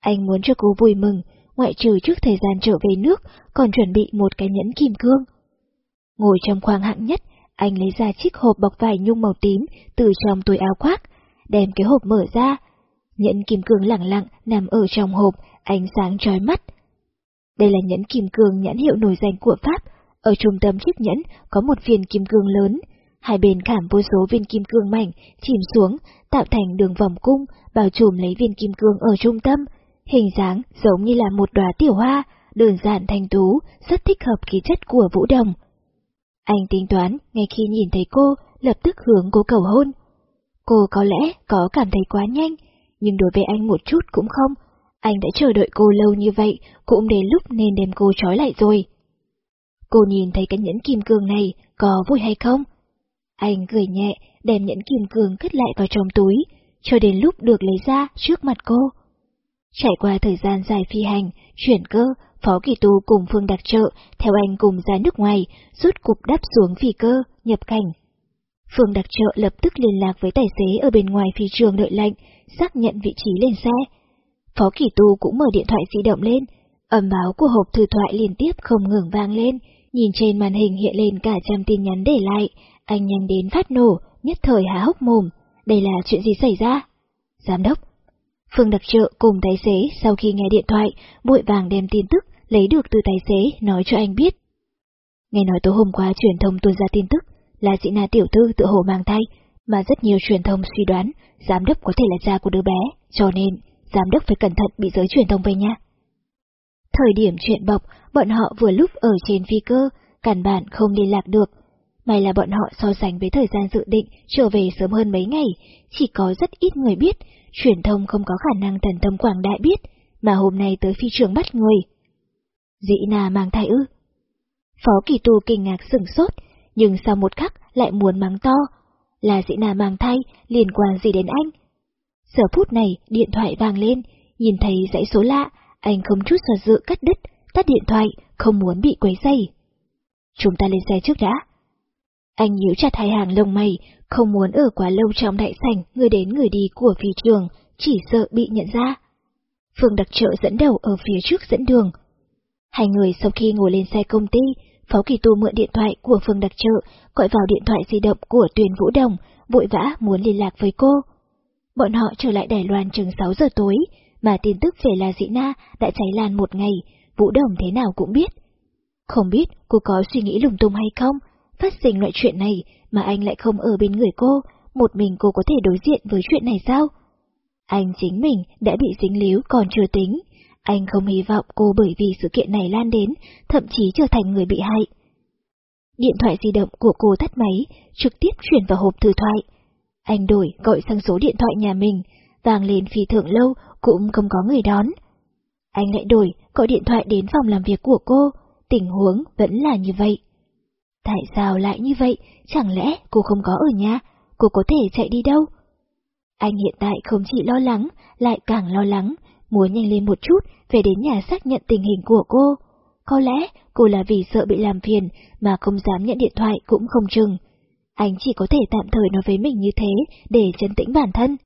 S1: Anh muốn cho cô vui mừng, ngoại trừ trước thời gian trở về nước, còn chuẩn bị một cái nhẫn kim cương. Ngồi trong khoang hạng nhất, anh lấy ra chiếc hộp bọc vải nhung màu tím từ trong túi áo khoác, đem cái hộp mở ra. Nhẫn kim cương lặng lặng nằm ở trong hộp, ánh sáng trói mắt. Đây là nhẫn kim cương nhãn hiệu nổi danh của Pháp, ở trung tâm chiếc nhẫn có một viên kim cương lớn, hai bên khảm vô số viên kim cương mảnh chìm xuống, tạo thành đường vòng cung, bao trùm lấy viên kim cương ở trung tâm, hình dáng giống như là một đóa tiểu hoa, đơn giản thanh tú, rất thích hợp khí chất của Vũ Đồng. Anh tính toán, ngay khi nhìn thấy cô, lập tức hướng cô cầu hôn. Cô có lẽ có cảm thấy quá nhanh, nhưng đối với anh một chút cũng không. Anh đã chờ đợi cô lâu như vậy, cũng đến lúc nên đem cô trói lại rồi. Cô nhìn thấy cái nhẫn kim cương này, có vui hay không? Anh cười nhẹ, đem nhẫn kim cương cất lại vào trong túi, cho đến lúc được lấy ra trước mặt cô. Trải qua thời gian dài phi hành, chuyển cơ, Phó Kỳ Tu cùng Phương Đặc Trợ theo anh cùng ra nước ngoài, rút cục đắp xuống phi cơ, nhập cảnh. Phương Đặc Trợ lập tức liên lạc với tài xế ở bên ngoài phi trường đợi lệnh, xác nhận vị trí lên xe. Phó Kỳ Tu cũng mở điện thoại di động lên, âm báo của hộp thư thoại liên tiếp không ngừng vang lên, nhìn trên màn hình hiện lên cả trăm tin nhắn để lại, anh nhanh đến phát nổ, nhất thời há hốc mồm, đây là chuyện gì xảy ra? Giám đốc, Phương đặc trợ cùng tài xế sau khi nghe điện thoại, vội vàng đem tin tức lấy được từ tài xế nói cho anh biết. Nghe nói tối hôm qua truyền thông tuôn ra tin tức là dị na tiểu thư tự hồ mang thai, mà rất nhiều truyền thông suy đoán giám đốc có thể là cha của đứa bé, cho nên giám đốc phải cẩn thận bị giới truyền thông về nha. Thời điểm chuyện bọc, bọn họ vừa lúc ở trên phi cơ, cản bản không liên lạc được. May là bọn họ so sánh với thời gian dự định trở về sớm hơn mấy ngày, chỉ có rất ít người biết, truyền thông không có khả năng thần thông quảng đại biết, mà hôm nay tới phi trường bắt người. Dĩ Na mang thai ư? Phó kỳ tu kinh ngạc sửng sốt, nhưng sau một khắc lại muốn mắng to. Là dĩ Na mang thai, liên quan gì đến anh? Giờ phút này, điện thoại vang lên, nhìn thấy dãy số lạ, anh không chút do dự cắt đứt, tắt điện thoại, không muốn bị quấy dây. Chúng ta lên xe trước đã. Anh nhíu chặt hai hàng lông mày, không muốn ở quá lâu trong đại sảnh người đến người đi của phi trường, chỉ sợ bị nhận ra. Phương đặc trợ dẫn đầu ở phía trước dẫn đường. Hai người sau khi ngồi lên xe công ty, Phó Kỳ Tu mượn điện thoại của Phương đặc trợ, gọi vào điện thoại di động của Tuyền Vũ Đồng, vội vã muốn liên lạc với cô. Bọn họ trở lại Đài Loan chừng 6 giờ tối, mà tin tức về La Dĩ Na đã cháy lan một ngày, Vũ Đồng thế nào cũng biết. Không biết cô có suy nghĩ lung tung hay không, phát sinh loại chuyện này mà anh lại không ở bên người cô, một mình cô có thể đối diện với chuyện này sao? Anh chính mình đã bị dính líu còn chưa tính, anh không hy vọng cô bởi vì sự kiện này lan đến, thậm chí trở thành người bị hại. Điện thoại di động của cô tắt máy, trực tiếp chuyển vào hộp thư thoại. Anh đổi gọi sang số điện thoại nhà mình, vàng lên phi thường lâu cũng không có người đón. Anh lại đổi gọi điện thoại đến phòng làm việc của cô, tình huống vẫn là như vậy. Tại sao lại như vậy? Chẳng lẽ cô không có ở nhà? Cô có thể chạy đi đâu? Anh hiện tại không chỉ lo lắng, lại càng lo lắng, muốn nhanh lên một chút về đến nhà xác nhận tình hình của cô. Có lẽ cô là vì sợ bị làm phiền mà không dám nhận điện thoại cũng không chừng. Anh chỉ có thể tạm thời nói với mình như thế để chấn tĩnh bản thân.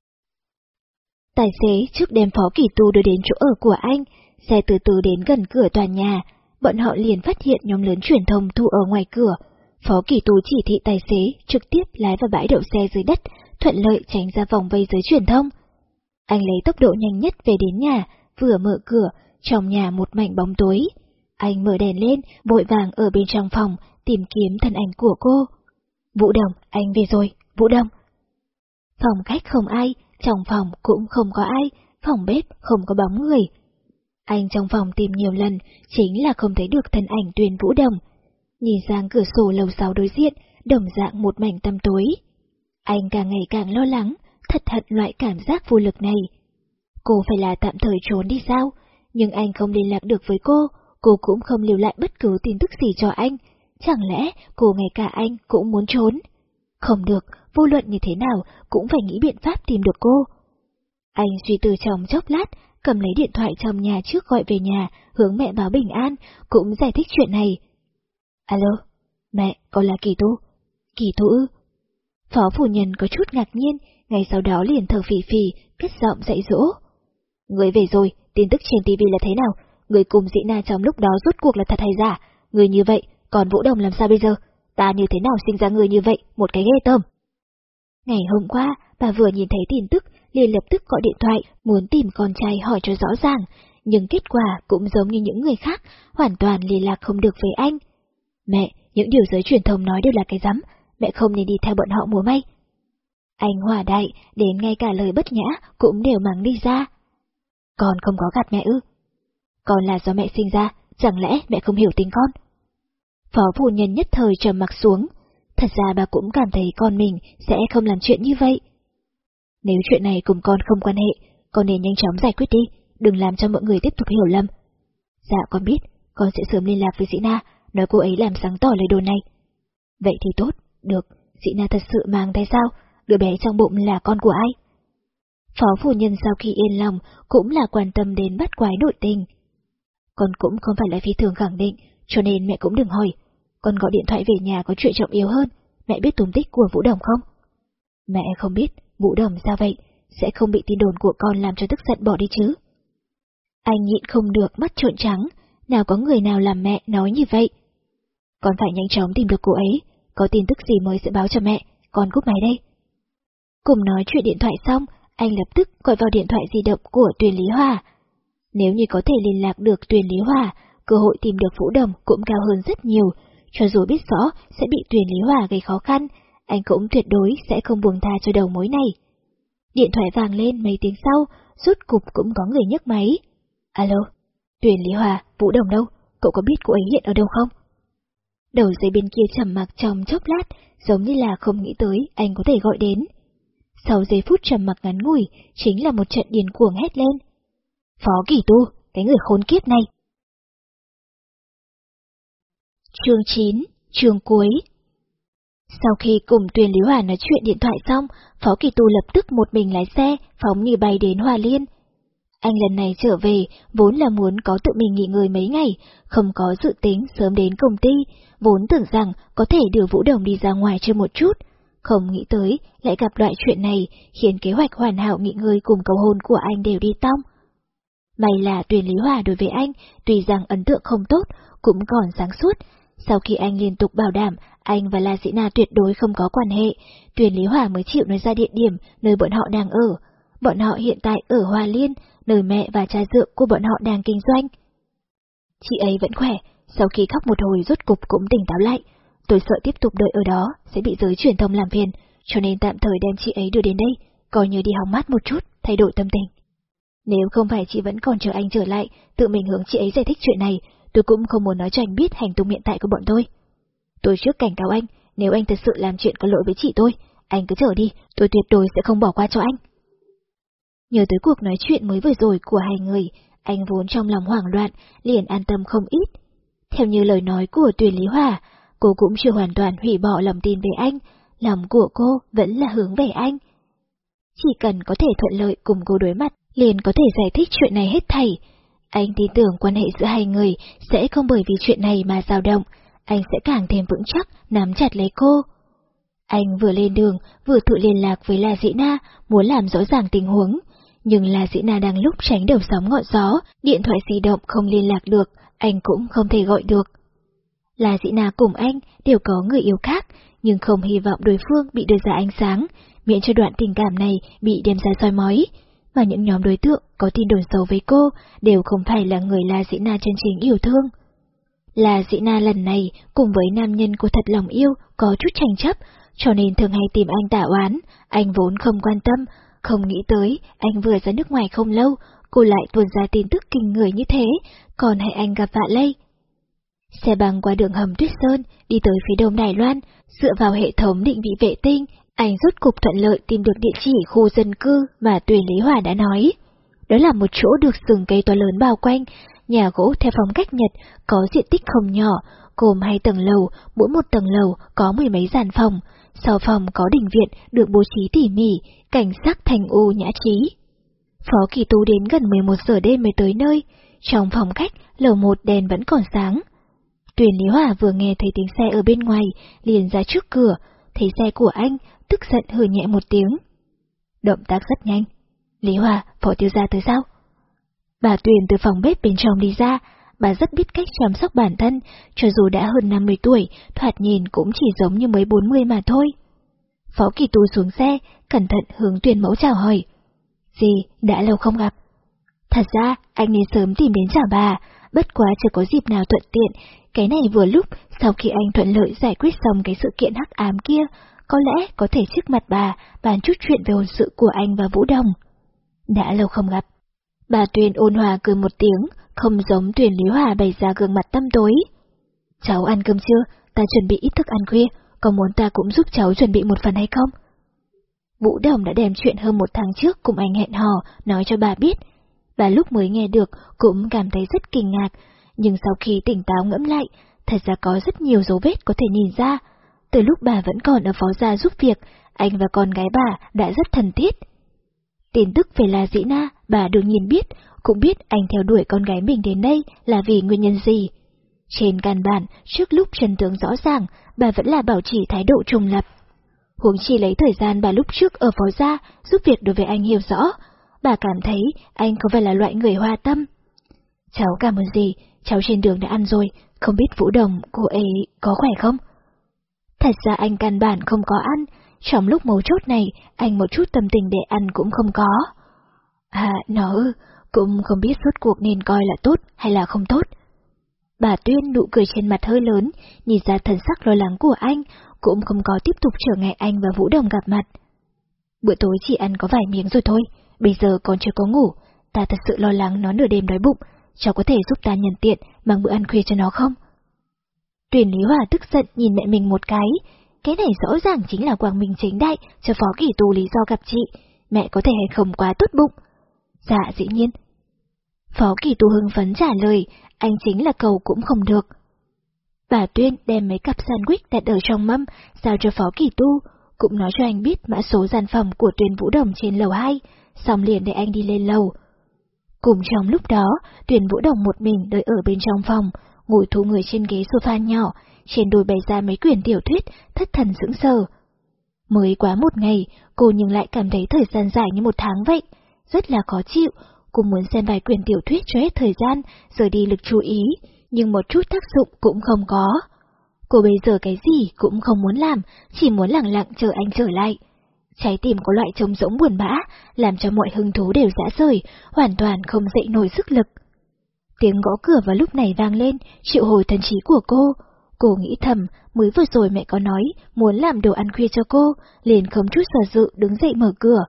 S1: Tài xế trước đem phó kỳ tu đưa đến chỗ ở của anh, xe từ từ đến gần cửa tòa nhà, bọn họ liền phát hiện nhóm lớn truyền thông thu ở ngoài cửa. Phó kỳ tú chỉ thị tài xế trực tiếp lái vào bãi đậu xe dưới đất, thuận lợi tránh ra vòng vây giới truyền thông. Anh lấy tốc độ nhanh nhất về đến nhà, vừa mở cửa, trong nhà một mảnh bóng tối. Anh mở đèn lên, vội vàng ở bên trong phòng, tìm kiếm thân ảnh của cô. Vũ Đồng, anh về rồi, Vũ Đồng. Phòng khách không ai, trong phòng cũng không có ai, phòng bếp không có bóng người. Anh trong phòng tìm nhiều lần, chính là không thấy được thân ảnh tuyên vũ đồng. Nhìn sang cửa sổ lầu sáu đối diện, đồng dạng một mảnh tăm tối. Anh càng ngày càng lo lắng, thật thật loại cảm giác vô lực này. Cô phải là tạm thời trốn đi sao? Nhưng anh không liên lạc được với cô, cô cũng không lưu lại bất cứ tin tức gì cho anh. Chẳng lẽ cô ngay cả anh cũng muốn trốn? Không được, vô luận như thế nào cũng phải nghĩ biện pháp tìm được cô. Anh suy tư trong chốc lát, cầm lấy điện thoại trong nhà trước gọi về nhà, hướng mẹ báo bình an, cũng giải thích chuyện này. Alo, mẹ, con là Kỳ Tu. Kỳ Tu ư? Phó phủ nhân có chút ngạc nhiên, ngay sau đó liền thở phì phì, kết giọng dạy dỗ. Người về rồi, tin tức trên TV là thế nào? Người cùng dĩ na trong lúc đó rốt cuộc là thật hay giả? Người như vậy, còn Vũ Đồng làm sao bây giờ? Ta như thế nào sinh ra người như vậy, một cái ghê tởm. Ngày hôm qua, bà vừa nhìn thấy tin tức, liền lập tức gọi điện thoại, muốn tìm con trai hỏi cho rõ ràng, nhưng kết quả cũng giống như những người khác, hoàn toàn liên lạc không được với anh. Mẹ, những điều giới truyền thông nói đều là cái rắm, mẹ không nên đi theo bọn họ múa may. Anh hòa đại, đến ngay cả lời bất nhã cũng đều mắng đi ra. Con không có gạt mẹ ư? Con là do mẹ sinh ra, chẳng lẽ mẹ không hiểu tính con? Phó phu nhân nhất thời trầm mặc xuống, thật ra bà cũng cảm thấy con mình sẽ không làm chuyện như vậy. Nếu chuyện này cùng con không quan hệ, con nên nhanh chóng giải quyết đi, đừng làm cho mọi người tiếp tục hiểu lầm. Dạ con biết, con sẽ sớm liên lạc với Dĩ Na, nói cô ấy làm sáng tỏ lời đồn này. Vậy thì tốt, được, Dĩ Na thật sự mang tay sao, đứa bé trong bụng là con của ai? Phó phu nhân sau khi yên lòng cũng là quan tâm đến bắt quái nội tình. Con cũng không phải là phi thường khẳng định, cho nên mẹ cũng đừng hỏi. Con gọi điện thoại về nhà có chuyện trọng yếu hơn, mẹ biết tung tích của Vũ Đồng không? Mẹ không biết, Vũ Đồng sao vậy? Sẽ không bị tin đồn của con làm cho tức giận bỏ đi chứ? Anh nhịn không được mắt trợn trắng, nào có người nào làm mẹ nói như vậy? Con phải nhanh chóng tìm được cô ấy, có tin tức gì mới sẽ báo cho mẹ, con cúp máy đây. Cùng nói chuyện điện thoại xong, anh lập tức gọi vào điện thoại di động của Tuyền Lý Hòa. Nếu như có thể liên lạc được Tuyền Lý Hòa, cơ hội tìm được Vũ Đồng cũng cao hơn rất nhiều, cho dù biết rõ sẽ bị Tuyền Lý Hòa gây khó khăn, anh cũng tuyệt đối sẽ không buông tha cho đầu mối này. Điện thoại vàng lên mấy tiếng sau, rút cục cũng có người nhấc máy. Alo, Tuyền Lý Hòa, Vũ Đồng đâu? Cậu có biết cô ấy hiện ở đâu không? Đầu dây bên kia trầm mặc trong chốc lát, giống như là không nghĩ tới anh có thể gọi đến. Sau giây phút trầm mặc ngắn ngủi, chính là một trận điền cuồng hét lên. Phó Kỳ Tu, cái người khốn kiếp này. Chương 9, chương cuối sau khi cùng Tuyền Lý Hòa nói chuyện điện thoại xong, Phó Kỳ Tu lập tức một mình lái xe, phóng như bay đến Hòa Liên. Anh lần này trở về, vốn là muốn có tự mình nghỉ ngơi mấy ngày, không có dự tính sớm đến công ty, vốn tưởng rằng có thể đưa Vũ Đồng đi ra ngoài chơi một chút. Không nghĩ tới, lại gặp loại chuyện này, khiến kế hoạch hoàn hảo nghỉ ngơi cùng cầu hôn của anh đều đi tong. May là Tuyền Lý Hòa đối với anh, tuy rằng ấn tượng không tốt, cũng còn sáng suốt. Sau khi anh liên tục bảo đảm anh và La Dĩ Na tuyệt đối không có quan hệ, Tuyền Lý Hòa mới chịu nói ra địa điểm nơi bọn họ đang ở. Bọn họ hiện tại ở Hoa Liên, nơi mẹ và cha dượng của bọn họ đang kinh doanh. Chị ấy vẫn khỏe, sau khi khóc một hồi rốt cục cũng tỉnh táo lại. Tôi sợ tiếp tục đợi ở đó sẽ bị giới truyền thông làm phiền, cho nên tạm thời đem chị ấy đưa đến đây, coi như đi hóng mát một chút, thay đổi tâm tình. Nếu không phải chị vẫn còn chờ anh trở lại, tự mình hướng chị ấy giải thích chuyện này, tôi cũng không muốn nói cho anh biết hành tung hiện tại của bọn tôi. Tôi trước cảnh cáo anh, nếu anh thật sự làm chuyện có lỗi với chị tôi, anh cứ chờ đi, tôi tuyệt đối sẽ không bỏ qua cho anh. Nhớ tới cuộc nói chuyện mới vừa rồi của hai người, anh vốn trong lòng hoảng loạn, liền an tâm không ít. Theo như lời nói của Tuyền Lý Hòa, cô cũng chưa hoàn toàn hủy bỏ lòng tin về anh, lòng của cô vẫn là hướng về anh. Chỉ cần có thể thuận lợi cùng cô đối mặt, liền có thể giải thích chuyện này hết thảy. Anh tin tưởng quan hệ giữa hai người sẽ không bởi vì chuyện này mà dao động, anh sẽ càng thêm vững chắc, nắm chặt lấy cô. Anh vừa lên đường, vừa tự liên lạc với La Dĩ Na, muốn làm rõ ràng tình huống, nhưng La Dĩ Na đang lúc tránh đầu sóng ngọn gió, điện thoại di động không liên lạc được, anh cũng không thể gọi được. La Dĩ Na cùng anh đều có người yêu khác, nhưng không hy vọng đối phương bị đưa ra ánh sáng, miễn cho đoạn tình cảm này bị đem ra soi mói. Mà những nhóm đối tượng có tin đồn xấu với cô đều không phải là người La Dĩ Na chân chính yêu thương. La Dĩ Na lần này cùng với nam nhân cô thật lòng yêu có chút tranh chấp, cho nên thường hay tìm anh tả oán, anh vốn không quan tâm, không nghĩ tới, anh vừa ra nước ngoài không lâu, cô lại tuôn ra tin tức kinh người như thế, còn hãy anh gặp vạ lây. Xe băng qua đường hầm Tuyết Sơn, đi tới phía đông Đài Loan, dựa vào hệ thống định vị vệ tinh, anh rút cục thuận lợi tìm được địa chỉ khu dân cư mà Tuyền Lý Hòa đã nói. Đó là một chỗ được rừng cây to lớn bao quanh, nhà gỗ theo phong cách Nhật, có diện tích không nhỏ, gồm hai tầng lầu, mỗi một tầng lầu có mười mấy gian phòng, sau phòng có đình viện được bố trí tỉ mỉ, cảnh sắc thành u nhã trí. Phó Kỳ Tú đến gần 11 giờ đêm mới tới nơi, trong phòng khách, lầu một đèn vẫn còn sáng. Tuyền Lý Hòa vừa nghe thấy tiếng xe ở bên ngoài, liền ra trước cửa, thấy xe của anh, tức giận hừ nhẹ một tiếng. Động tác rất nhanh. Lý Hòa, phó tiêu gia tới sao? Bà Tuyền từ phòng bếp bên trong đi ra, bà rất biết cách chăm sóc bản thân, cho dù đã hơn 50 tuổi, thoạt nhìn cũng chỉ giống như mới 40 mà thôi. Phó Kỳ Tu xuống xe, cẩn thận hướng Tuyền mẫu chào hỏi. Gì, đã lâu không gặp. Thật ra, anh nên sớm tìm đến chào bà, bất quá chưa có dịp nào thuận tiện, cái này vừa lúc, sau khi anh thuận lợi giải quyết xong cái sự kiện hắc ám kia, có lẽ có thể trước mặt bà bàn chút chuyện về hôn sự của anh và Vũ Đồng. Đã lâu không gặp. Bà Tuyền ôn hòa cười một tiếng, không giống Tuyền Lý Hòa bày ra gương mặt tâm tối. Cháu ăn cơm chưa? Ta chuẩn bị ít thức ăn khuya, có muốn ta cũng giúp cháu chuẩn bị một phần hay không? Vũ Đồng đã đem chuyện hơn một tháng trước cùng anh hẹn hò, nói cho bà biết. Bà lúc mới nghe được cũng cảm thấy rất kinh ngạc, nhưng sau khi tỉnh táo ngẫm lại, thật ra có rất nhiều dấu vết có thể nhìn ra. Từ lúc bà vẫn còn ở phó gia giúp việc, anh và con gái bà đã rất thân thiết. Tin tức về La Dĩ Na, bà đương nhiên biết, cũng biết anh theo đuổi con gái mình đến đây là vì nguyên nhân gì. Trên căn bản, trước lúc trần tướng rõ ràng, bà vẫn là bảo trì thái độ trùng lập. Huống chi lấy thời gian bà lúc trước ở phó gia giúp việc đối với anh hiểu rõ, bà cảm thấy anh có phải là loại người hoa tâm. Cháu cảm ơn gì, cháu trên đường đã ăn rồi, không biết Vũ Đồng, cô ấy có khỏe không? Thật ra anh căn bản không có ăn, trong lúc mấu chốt này, anh một chút tâm tình để ăn cũng không có. À, nó ư, cũng không biết suốt cuộc nên coi là tốt hay là không tốt. Bà Tuyên nụ cười trên mặt hơi lớn, nhìn ra thần sắc lo lắng của anh, cũng không có tiếp tục trở ngại anh và Vũ Đồng gặp mặt. Bữa tối chỉ ăn có vài miếng rồi thôi, bây giờ còn chưa có ngủ, ta thật sự lo lắng nó nửa đêm đói bụng, cháu có thể giúp ta nhận tiện mang bữa ăn khuya cho nó không? Tuyển Lý Hòa tức giận nhìn mẹ mình một cái. Cái này rõ ràng chính là quang minh chính đại cho phó kỳ tu lý do gặp chị. Mẹ có thể hay không quá tốt bụng. Dạ dĩ nhiên. Phó kỳ tu hưng phấn trả lời, anh chính là cầu cũng không được. Bà Tuyên đem mấy cặp sandwich đặt ở trong mâm, giao cho phó kỳ tu, cũng nói cho anh biết mã số gian phòng của Tuyên Vũ Đồng trên lầu 2, xong liền để anh đi lên lầu. Cùng trong lúc đó, Tuyên Vũ Đồng một mình đợi ở bên trong phòng, ngồi thu người trên ghế sofa nhỏ, trên đùi bày ra mấy quyển tiểu thuyết, thất thần sững sờ. Mới quá một ngày, cô nhưng lại cảm thấy thời gian dài như một tháng vậy, rất là khó chịu, cô muốn xem vài quyển tiểu thuyết cho hết thời gian, rời đi lực chú ý, nhưng một chút tác dụng cũng không có. Cô bây giờ cái gì cũng không muốn làm, chỉ muốn lặng lặng chờ anh trở lại. Trái tim có loại trống rỗng buồn bã, làm cho mọi hứng thú đều dã rời, hoàn toàn không dậy nổi sức lực. Tiếng gõ cửa vào lúc này vang lên, triệu hồi thần trí của cô. Cô nghĩ thầm, mới vừa rồi mẹ có nói muốn làm đồ ăn khuya cho cô, liền không chút sợ dự đứng dậy mở cửa.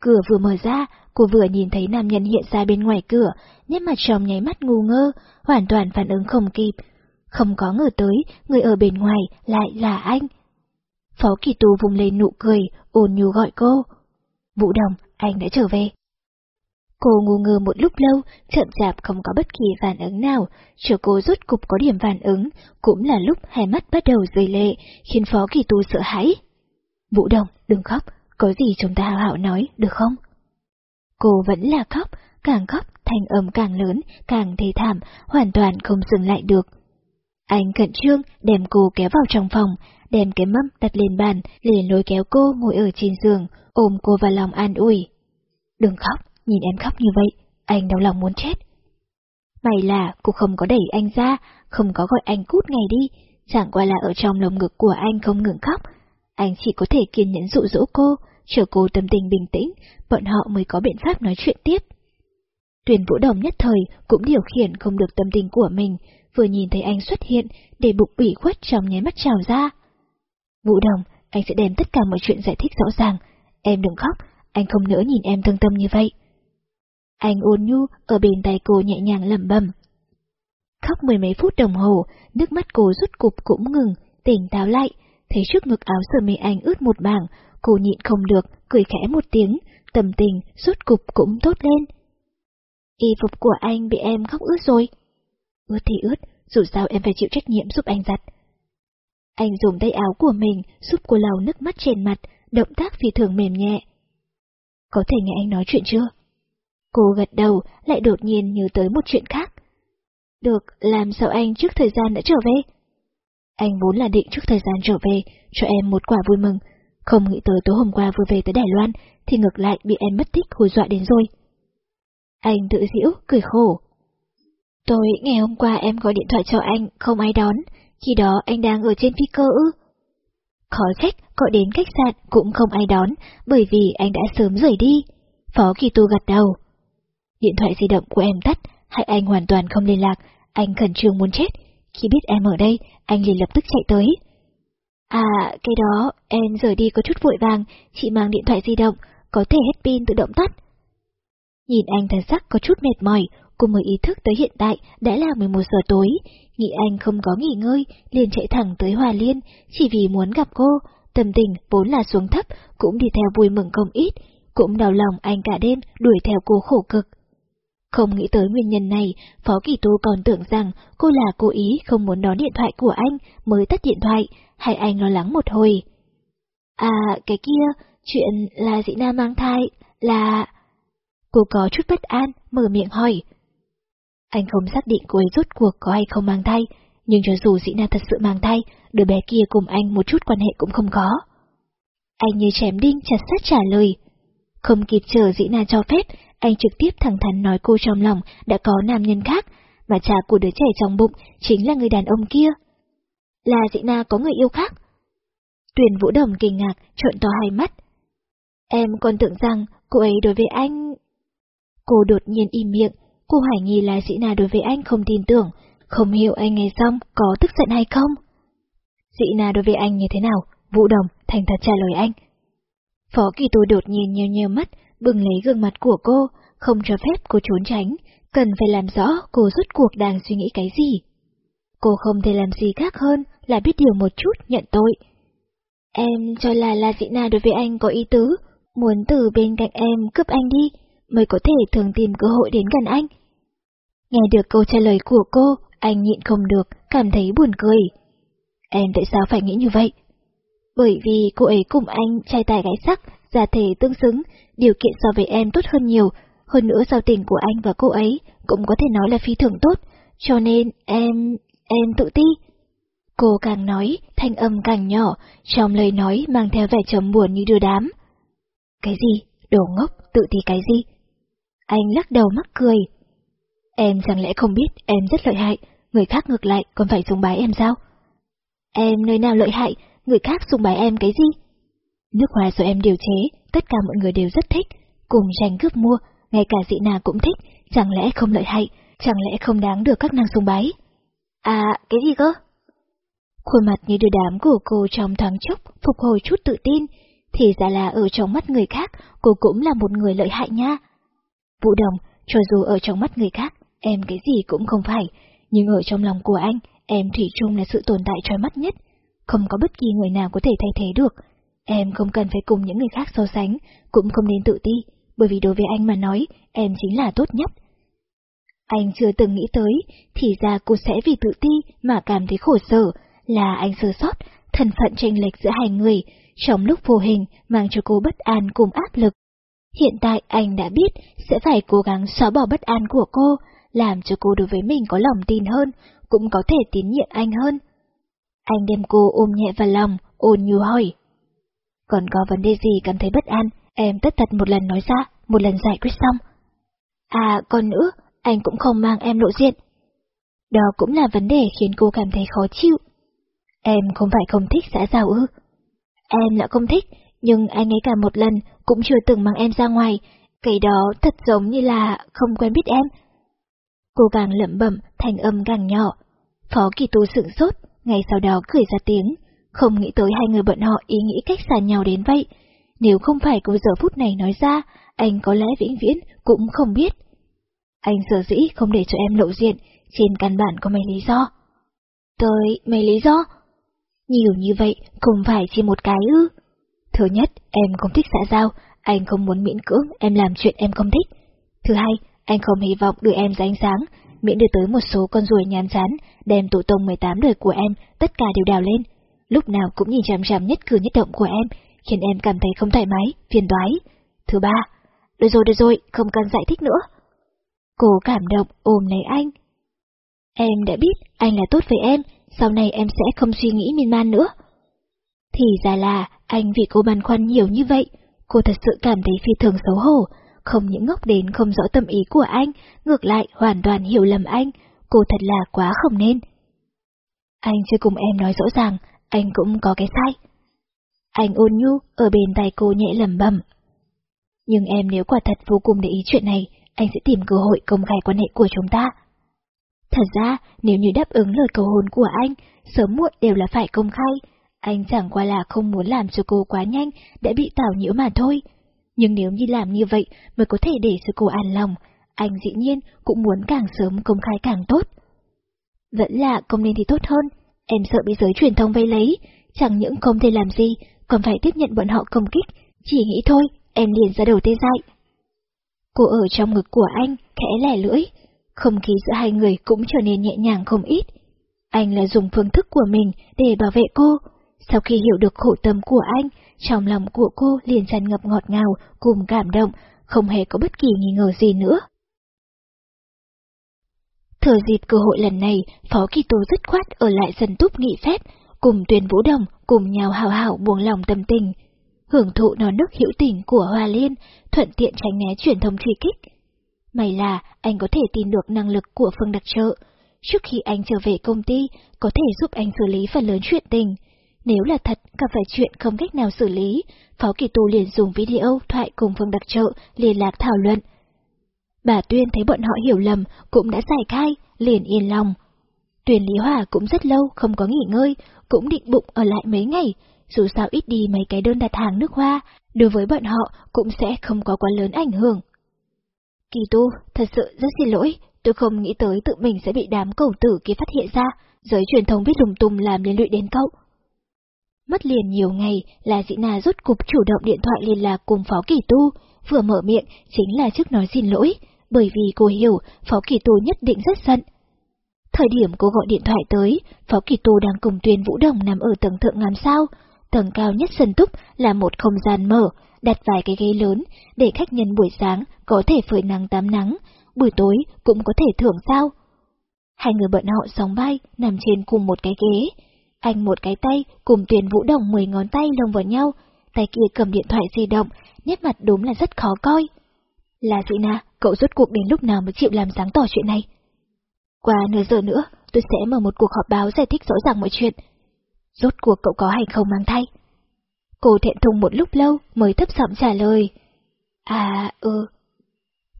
S1: Cửa vừa mở ra, cô vừa nhìn thấy nam nhân hiện ra bên ngoài cửa, nét mặt trong nháy mắt ngu ngơ, hoàn toàn phản ứng không kịp. Không có ngờ tới, người ở bên ngoài lại là anh. Phó kỳ tù vùng lên nụ cười, ồn nhu gọi cô. Vũ Đồng, anh đã trở về. Cô ngu ngơ một lúc lâu, chậm chạp không có bất kỳ phản ứng nào, chờ cô rút cục có điểm phản ứng, cũng là lúc hai mắt bắt đầu rơi lệ, khiến Phó Kỳ Tu sợ hãi. Vũ Đồng, đừng khóc, có gì chúng ta hào hảo nói, được không? Cô vẫn là khóc, càng khóc, thanh âm càng lớn, càng thê thảm, hoàn toàn không dừng lại được. Anh cận trương đem cô kéo vào trong phòng, đem cái mâm đặt lên bàn, liền lôi kéo cô ngồi ở trên giường, ôm cô vào lòng an ủi. Đừng khóc, nhìn em khóc như vậy, anh đau lòng muốn chết. May là cô không có đẩy anh ra, không có gọi anh cút ngày đi, chẳng qua là ở trong lồng ngực của anh không ngừng khóc. Anh chỉ có thể kiên nhẫn dụ dỗ cô, chờ cô tâm tình bình tĩnh, bọn họ mới có biện pháp nói chuyện tiếp. Tuyền Vũ Đồng nhất thời cũng điều khiển không được tâm tình của mình, vừa nhìn thấy anh xuất hiện, để bụng ủy khuất trong nháy mắt trào ra. Vũ Đồng, anh sẽ đem tất cả mọi chuyện giải thích rõ ràng. Em đừng khóc, anh không nỡ nhìn em thương tâm như vậy. Anh ôn nhu ở bên tay cô nhẹ nhàng lẩm bẩm. Khóc mười mấy phút đồng hồ, nước mắt cô rút cục cũng ngừng, tỉnh táo lại, thấy trước ngực áo sơ mi anh ướt một bảng, cô nhịn không được, cười khẽ một tiếng, tầm tình, rút cục cũng tốt lên. Y phục của anh bị em khóc ướt rồi. Ướt thì ướt, dù sao em phải chịu trách nhiệm giúp anh giặt. Anh dùng tay áo của mình giúp cô lau nước mắt trên mặt, động tác phi thường mềm nhẹ. Có thể nghe anh nói chuyện chưa? Cô gật đầu, lại đột nhiên nhớ tới một chuyện khác. Được, làm sao anh trước thời gian đã trở về? Anh vốn là định trước thời gian trở về, cho em một quả vui mừng. Không nghĩ tới tối hôm qua vừa về tới Đài Loan, thì ngược lại bị em mất tích hồi dọa đến rồi. Anh tự giễu, cười khổ. Tôi ngày hôm qua em gọi điện thoại cho anh, không ai đón, khi đó anh đang ở trên phi cơ ư. Khói khách gọi đến khách sạn cũng không ai đón, bởi vì anh đã sớm rời đi. Phó Kỳ Tu gật đầu. Điện thoại di động của em tắt, hai anh hoàn toàn không liên lạc, anh khẩn trương muốn chết. Khi biết em ở đây, anh liền lập tức chạy tới. À, cái đó, em rời đi có chút vội vàng, chị mang điện thoại di động, có thể hết pin tự động tắt. Nhìn anh thần sắc có chút mệt mỏi, cô mới ý thức tới hiện tại đã là 11 giờ tối, nghĩ anh không có nghỉ ngơi, liền chạy thẳng tới Hòa Liên, chỉ vì muốn gặp cô, tâm tình vốn là xuống thấp, cũng đi theo vui mừng không ít, cũng đau lòng anh cả đêm đuổi theo cô khổ cực. Không nghĩ tới nguyên nhân này, Phó Kỳ Tu còn tưởng rằng cô là cố ý không muốn đón điện thoại của anh mới tắt điện thoại, hay anh lo lắng một hồi. À, cái kia, chuyện là dĩ na mang thai, là... Cô có chút bất an, mở miệng hỏi. Anh không xác định cô ấy rốt cuộc có hay không mang thai, nhưng cho dù dĩ na thật sự mang thai, đứa bé kia cùng anh một chút quan hệ cũng không có. Anh như chém đinh chặt sát trả lời. Không kịp chờ dĩ na cho phép, anh trực tiếp thẳng thắn nói cô trong lòng đã có nam nhân khác, mà cha của đứa trẻ trong bụng chính là người đàn ông kia. Là dĩ na có người yêu khác. Tuyền Vũ Đồng kinh ngạc, trợn to hai mắt. Em còn tưởng rằng cô ấy đối với anh... Cô đột nhiên im miệng, cô hoài nghi là dĩ na đối với anh không tin tưởng, không hiểu anh nghe xong có tức giận hay không. Dĩ na đối với anh như thế nào? Vũ Đồng, thành thật trả lời anh. Phó kỳ tôi đột nhiên nheo nheo mắt, bừng lấy gương mặt của cô, không cho phép cô trốn tránh, cần phải làm rõ cô rốt cuộc đang suy nghĩ cái gì. Cô không thể làm gì khác hơn là biết điều một chút nhận tội. Em cho là La Dĩ Na đối với anh có ý tứ, muốn từ bên cạnh em cướp anh đi, mới có thể thường tìm cơ hội đến gần anh. Nghe được câu trả lời của cô, anh nhịn không được, cảm thấy buồn cười. Em tại sao phải nghĩ như vậy? Bởi vì cô ấy cùng anh trai tài gái sắc, gia thể tương xứng, điều kiện so với em tốt hơn nhiều, hơn nữa giao tình của anh và cô ấy cũng có thể nói là phi thường tốt, cho nên em... em tự ti. Cô càng nói, thanh âm càng nhỏ, trong lời nói mang theo vẻ trầm buồn như đưa đám. Cái gì? Đồ ngốc, tự ti cái gì? Anh lắc đầu mắc cười. Em chẳng lẽ không biết em rất lợi hại, người khác ngược lại còn phải sùng bái em sao? Em nơi nào lợi hại, người khác sùng bài em cái gì? Nước hoa do em điều chế, tất cả mọi người đều rất thích, cùng tranh cướp mua, ngay cả dị nà cũng thích, chẳng lẽ không lợi hại, chẳng lẽ không đáng được các nàng sùng bái? À, cái gì cơ? Khuôn mặt như đưa đám của cô trong thoáng chốc, phục hồi chút tự tin, thì ra là ở trong mắt người khác, cô cũng là một người lợi hại nha. Vũ Đồng, cho dù ở trong mắt người khác, em cái gì cũng không phải, nhưng ở trong lòng của anh, em Thủy chung là sự tồn tại trói mắt nhất. Không có bất kỳ người nào có thể thay thế được. Em không cần phải cùng những người khác so sánh, cũng không nên tự ti, bởi vì đối với anh mà nói, em chính là tốt nhất. Anh chưa từng nghĩ tới, thì ra cô sẽ vì tự ti mà cảm thấy khổ sở, là anh sơ sót, thân phận tranh lệch giữa hai người, trong lúc vô hình mang cho cô bất an cùng áp lực. Hiện tại anh đã biết sẽ phải cố gắng xóa bỏ bất an của cô, làm cho cô đối với mình có lòng tin hơn, cũng có thể tín nhiệm anh hơn. Anh đem cô ôm nhẹ vào lòng, ôn nhu hỏi. Còn có vấn đề gì cảm thấy bất an, em tất thật một lần nói ra, một lần giải quyết xong. À, còn nữa, anh cũng không mang em lộ diện. Đó cũng là vấn đề khiến cô cảm thấy khó chịu. Em không phải không thích xã giao ư? Em là không thích, nhưng anh ấy cả một lần cũng chưa từng mang em ra ngoài, cái đó thật giống như là không quen biết em. Cô càng lẩm bẩm, thành âm càng nhỏ. Phó kỳ tu sửng sốt, ngay sau đó cười ra tiếng, không nghĩ tới hai người bọn họ ý nghĩ cách xa nhau đến vậy. Nếu không phải cô giờ phút này nói ra, anh có lẽ vĩnh viễn cũng không biết. Anh sở dĩ không để cho em lộ diện, trên căn bản có mấy lý do. Tới mấy lý do? Nhiều như vậy không phải chỉ một cái ư. Thứ nhất, em không thích xã giao, anh không muốn miễn cưỡng em làm chuyện em không thích. Thứ hai, anh không hy vọng đưa em ra ánh sáng, miễn đưa tới một số con ruồi nhám rán, đem tổ tông 18 đời của em, tất cả đều đào lên. Lúc nào cũng nhìn chằm chằm nhất cử nhất động của em, khiến em cảm thấy không thoải mái, phiền toái. Thứ ba, được rồi được rồi, không cần giải thích nữa. Cô cảm động ôm lấy anh. Em đã biết anh là tốt với em, sau này em sẽ không suy nghĩ miên man nữa. Thì ra là anh vì cô băn khoăn nhiều như vậy, cô thật sự cảm thấy phi thường xấu hổ, không những ngốc đến không rõ tâm ý của anh, ngược lại hoàn toàn hiểu lầm anh, cô thật là quá không nên. Anh chưa cùng em nói rõ ràng, anh cũng có cái sai. Anh ôn nhu ở bên tay cô nhẹ lầm bầm. Nhưng em nếu quả thật vô cùng để ý chuyện này, anh sẽ tìm cơ hội công khai quan hệ của chúng ta. Thật ra, nếu như đáp ứng lời cầu hôn của anh, sớm muộn đều là phải công khai. Anh chẳng qua là không muốn làm cho cô quá nhanh, đã bị tảo nhiễu mà thôi. Nhưng nếu như làm như vậy mới có thể để sư cô an lòng, anh dĩ nhiên cũng muốn càng sớm công khai càng tốt. Vẫn là không nên thì tốt hơn, em sợ bị giới truyền thông vây lấy, chẳng những không thể làm gì, còn phải tiếp nhận bọn họ công kích, chỉ nghĩ thôi, em liền ra đầu tê dại. Cô ở trong ngực của anh, khẽ lẻ lưỡi, không khí giữa hai người cũng trở nên nhẹ nhàng không ít. Anh là dùng phương thức của mình để bảo vệ cô. Sau khi hiểu được khổ tâm của anh, trong lòng của cô liền tràn ngập ngọt ngào, cùng cảm động, không hề có bất kỳ nghi ngờ gì nữa. Thừa dịp cơ hội lần này, Phó Kỳ Tô dứt khoát ở lại dân túc nghị phép, cùng tuyên vũ đồng, cùng nhau hào hảo buông lòng tâm tình, hưởng thụ nó nước hữu tình của Hoa Liên, thuận tiện tránh né truyền thông truy kích. May là anh có thể tin được năng lực của Phương Đặc Trợ. Trước khi anh trở về công ty, có thể giúp anh xử lý phần lớn chuyện tình. Nếu là thật gặp phải chuyện không cách nào xử lý, Phó Kỳ Tu liền dùng video thoại cùng Phương Đặc Trợ liên lạc thảo luận. Bà Tuyên thấy bọn họ hiểu lầm, cũng đã giải khai, liền yên lòng. Tuyền Lý Hòa cũng rất lâu không có nghỉ ngơi, cũng định bụng ở lại mấy ngày, dù sao ít đi mấy cái đơn đặt hàng nước hoa, đối với bọn họ cũng sẽ không có quá lớn ảnh hưởng. Kỳ tu, thật sự rất xin lỗi, tôi không nghĩ tới tự mình sẽ bị đám cầu tử kia phát hiện ra, Giới truyền thông biết lùng tùng làm liên lụy đến cậu. Mất liền nhiều ngày là dĩ na rút cục chủ động điện thoại liên lạc cùng Phó Kỳ Tu, vừa mở miệng chính là trước nói xin lỗi, bởi vì cô hiểu Phó Kỳ Tu nhất định rất giận. Thời điểm cô gọi điện thoại tới, Phó Kỳ Tu đang cùng Tuyên Vũ Đồng nằm ở tầng thượng ngắm sao, tầng cao nhất sân túc là một không gian mở, đặt vài cái ghế lớn, để khách nhân buổi sáng có thể phơi nắng tắm nắng, buổi tối cũng có thể thưởng sao. Hai người bận họ sóng bay nằm trên cùng một cái ghế. Anh một cái tay, cùng tuyển vũ đồng mười ngón tay lồng vào nhau, tay kia cầm điện thoại di động, nét mặt đúng là rất khó coi. Là gì na, cậu rốt cuộc đến lúc nào mới chịu làm sáng tỏ chuyện này? Qua nửa giờ nữa, tôi sẽ mở một cuộc họp báo giải thích rõ ràng mọi chuyện. Rốt cuộc cậu có hay không mang thai? Cô thẹn thùng một lúc lâu mới thấp giọng trả lời. À, ừ.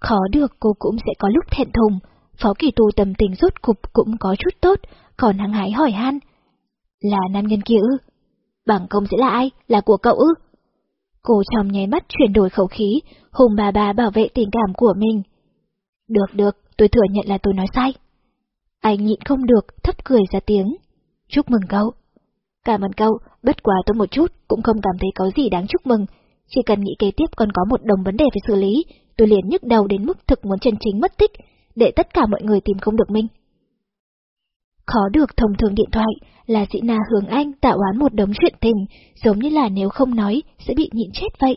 S1: Khó được cô cũng sẽ có lúc thẹn thùng, phó kỳ tu tầm tình rốt cục cũng có chút tốt, còn hăng hái hỏi han. Là nam nhân kia ư? Bằng công sẽ là ai? Là của cậu ư? Cô trong nháy mắt chuyển đổi khẩu khí, hùng bà bà bảo vệ tình cảm của mình. Được được, tôi thừa nhận là tôi nói sai. Anh nhịn không được, thấp cười ra tiếng. Chúc mừng cậu. Cảm ơn cậu, bất quá tôi một chút, cũng không cảm thấy có gì đáng chúc mừng. Chỉ cần nghĩ kế tiếp còn có một đồng vấn đề phải xử lý, tôi liền nhức đầu đến mức thực muốn chân chính mất tích, để tất cả mọi người tìm không được mình. Khó được thông thường điện thoại là dĩ na hướng anh tạo án một đống chuyện tình, giống như là nếu không nói sẽ bị nhịn chết vậy.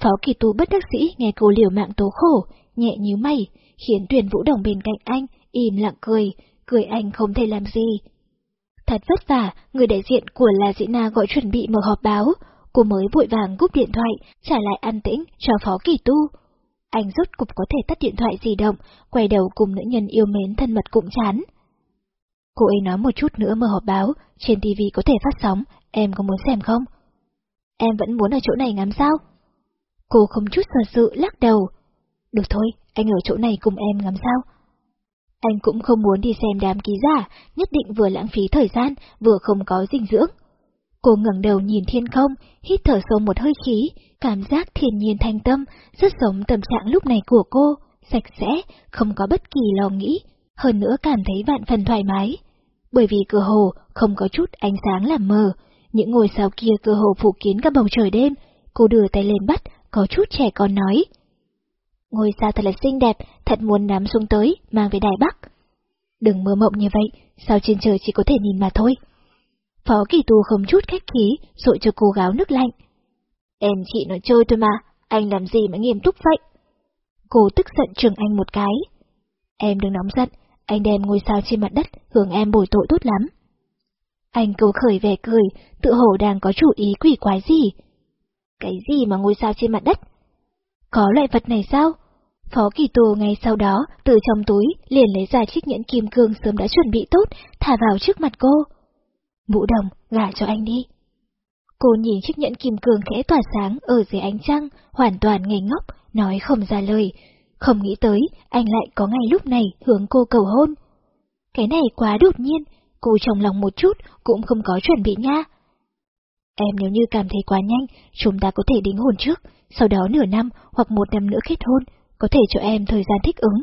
S1: Phó kỳ tú bất đắc sĩ nghe cô liều mạng tố khổ, nhẹ nhíu mày, khiến tuyển vũ đồng bên cạnh anh im lặng cười, cười anh không thể làm gì. Thật vất vả, người đại diện của La Dĩ Na gọi chuẩn bị mở họp báo, cô mới vội vàng cúp điện thoại, trả lại an tĩnh cho Phó Kỳ Tu. Anh rốt cục có thể tắt điện thoại di động, quay đầu cùng nữ nhân yêu mến thân mật cũng chán. Cô ấy nói một chút nữa mở họp báo, trên TV có thể phát sóng, em có muốn xem không? Em vẫn muốn ở chỗ này ngắm sao? Cô không chút sợ sự lắc đầu. Được thôi, anh ở chỗ này cùng em ngắm sao? Anh cũng không muốn đi xem đám ký giả, nhất định vừa lãng phí thời gian, vừa không có dinh dưỡng. Cô ngẩng đầu nhìn thiên không, hít thở sâu một hơi khí, cảm giác thiên nhiên thanh tâm, rất giống tâm trạng lúc này của cô, sạch sẽ, không có bất kỳ lo nghĩ, hơn nữa cảm thấy vạn phần thoải mái. Bởi vì cửa hồ không có chút ánh sáng làm mờ, những ngôi sao kia cơ hồ phủ kín cả bầu trời đêm, cô đưa tay lên bắt, có chút trẻ con nói. Ngôi sao thật là xinh đẹp, thật muốn nắm xuống tới, mang về Đài Bắc. Đừng mơ mộng như vậy, sao trên trời chỉ có thể nhìn mà thôi. Phó kỳ tu không chút khách khí, dội cho cô gáo nước lạnh. Em chị nói chơi thôi mà, anh làm gì mà nghiêm túc vậy? Cô tức giận trừng anh một cái. Em đừng nóng giận, anh đem ngôi sao trên mặt đất hướng em bồi tội tốt lắm. Anh câu khởi vẻ cười, tự hồ đang có chủ ý quỷ quái gì. Cái gì mà ngôi sao trên mặt đất? Có loại vật này sao? Phó kỳ tù ngay sau đó, từ trong túi, liền lấy ra chiếc nhẫn kim cương sớm đã chuẩn bị tốt, thả vào trước mặt cô. Vũ đồng, gả cho anh đi. Cô nhìn chiếc nhẫn kim cương khẽ tỏa sáng ở dưới ánh trăng, hoàn toàn ngây ngốc, nói không ra lời. Không nghĩ tới, anh lại có ngay lúc này hướng cô cầu hôn. Cái này quá đột nhiên, cô trong lòng một chút cũng không có chuẩn bị nha. Em nếu như cảm thấy quá nhanh, chúng ta có thể đính hôn trước, sau đó nửa năm hoặc một năm nữa kết hôn, có thể cho em thời gian thích ứng.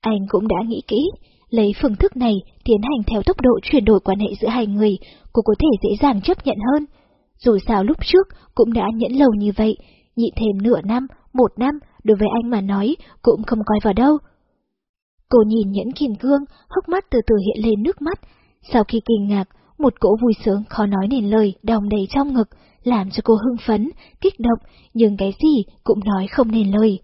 S1: Anh cũng đã nghĩ kỹ, lấy phương thức này tiến hành theo tốc độ chuyển đổi quan hệ giữa hai người, cô có thể dễ dàng chấp nhận hơn. Dù sao lúc trước cũng đã nhẫn lâu như vậy, nhịn thêm nửa năm, một năm, đối với anh mà nói cũng không coi vào đâu. Cô nhìn nhẫn kiền cương, hốc mắt từ từ hiện lên nước mắt. Sau khi kinh ngạc, một cỗ vui sướng khó nói nên lời đong đầy trong ngực, làm cho cô hưng phấn, kích động, nhưng cái gì cũng nói không nên lời.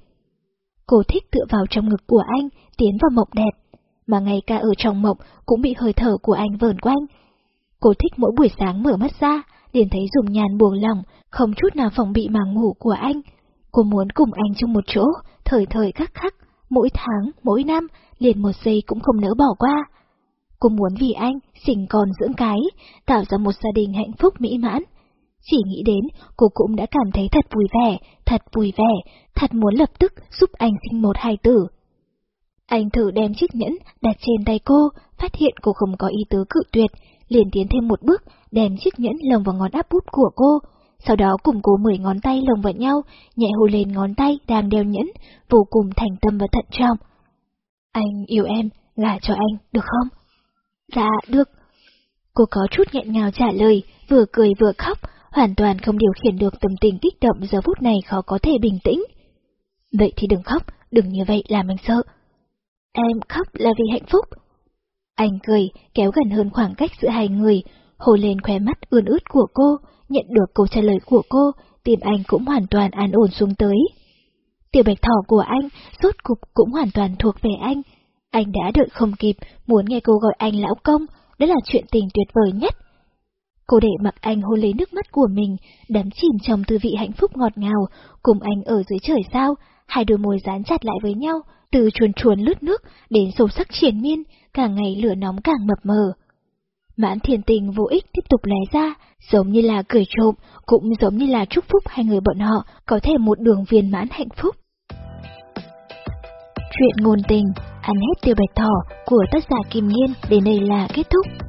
S1: Cô thích tựa vào trong ngực của anh, tiến vào mộng đẹp, mà ngay cả ở trong mộng cũng bị hơi thở của anh vờn quanh. Cô thích mỗi buổi sáng mở mắt ra, liền thấy dùng nhàn buồn lòng, không chút nào phòng bị mà ngủ của anh. Cô muốn cùng anh chung một chỗ, thời thời khắc khắc, mỗi tháng, mỗi năm, liền một giây cũng không nỡ bỏ qua. Cô muốn vì anh, sinh con dưỡng cái, tạo ra một gia đình hạnh phúc mỹ mãn. Chỉ nghĩ đến, cô cũng đã cảm thấy thật vui vẻ, thật vui vẻ, thật muốn lập tức giúp anh sinh một hài tử. Anh thử đem chiếc nhẫn đặt trên tay cô, phát hiện cô không có ý tứ cự tuyệt, liền tiến thêm một bước, đem chiếc nhẫn lồng vào ngón áp út của cô, sau đó cùng cố mười ngón tay lồng vào nhau, nhẹ hôn lên ngón tay đang đeo nhẫn, vô cùng thành tâm và thận trọng. Anh yêu em, gả cho anh, được không? Dạ, được. Cô có chút nghẹn ngào trả lời, vừa cười vừa khóc, hoàn toàn không điều khiển được tâm tình kích động giờ phút này khó có thể bình tĩnh. Vậy thì đừng khóc, đừng như vậy làm anh sợ. Em khóc là vì hạnh phúc. Anh cười, kéo gần hơn khoảng cách giữa hai người, hồ lên khóe mắt ươn ướt của cô, nhận được câu trả lời của cô, tim anh cũng hoàn toàn an ổn xuống tới. Tiểu bạch thỏ của anh, rốt cục cũng hoàn toàn thuộc về anh. Anh đã đợi không kịp, muốn nghe cô gọi anh lão công, đó là chuyện tình tuyệt vời nhất. Cô để mặc anh hôn lấy nước mắt của mình, đắm chìm trong tư vị hạnh phúc ngọt ngào, cùng anh ở dưới trời sao, hai đôi môi dán chặt lại với nhau, từ chuồn chuồn lướt nước đến sâu sắc triển miên, càng ngày lửa nóng càng mập mờ. Mãn thiền tình vô ích tiếp tục lé ra, giống như là cười trộm, cũng giống như là chúc phúc hai người bọn họ có thể một đường viên mãn hạnh phúc. Chuyện ngôn tình, ăn hết tiêu bạch thỏ của tác giả Kim Nhiên đến đây là kết thúc.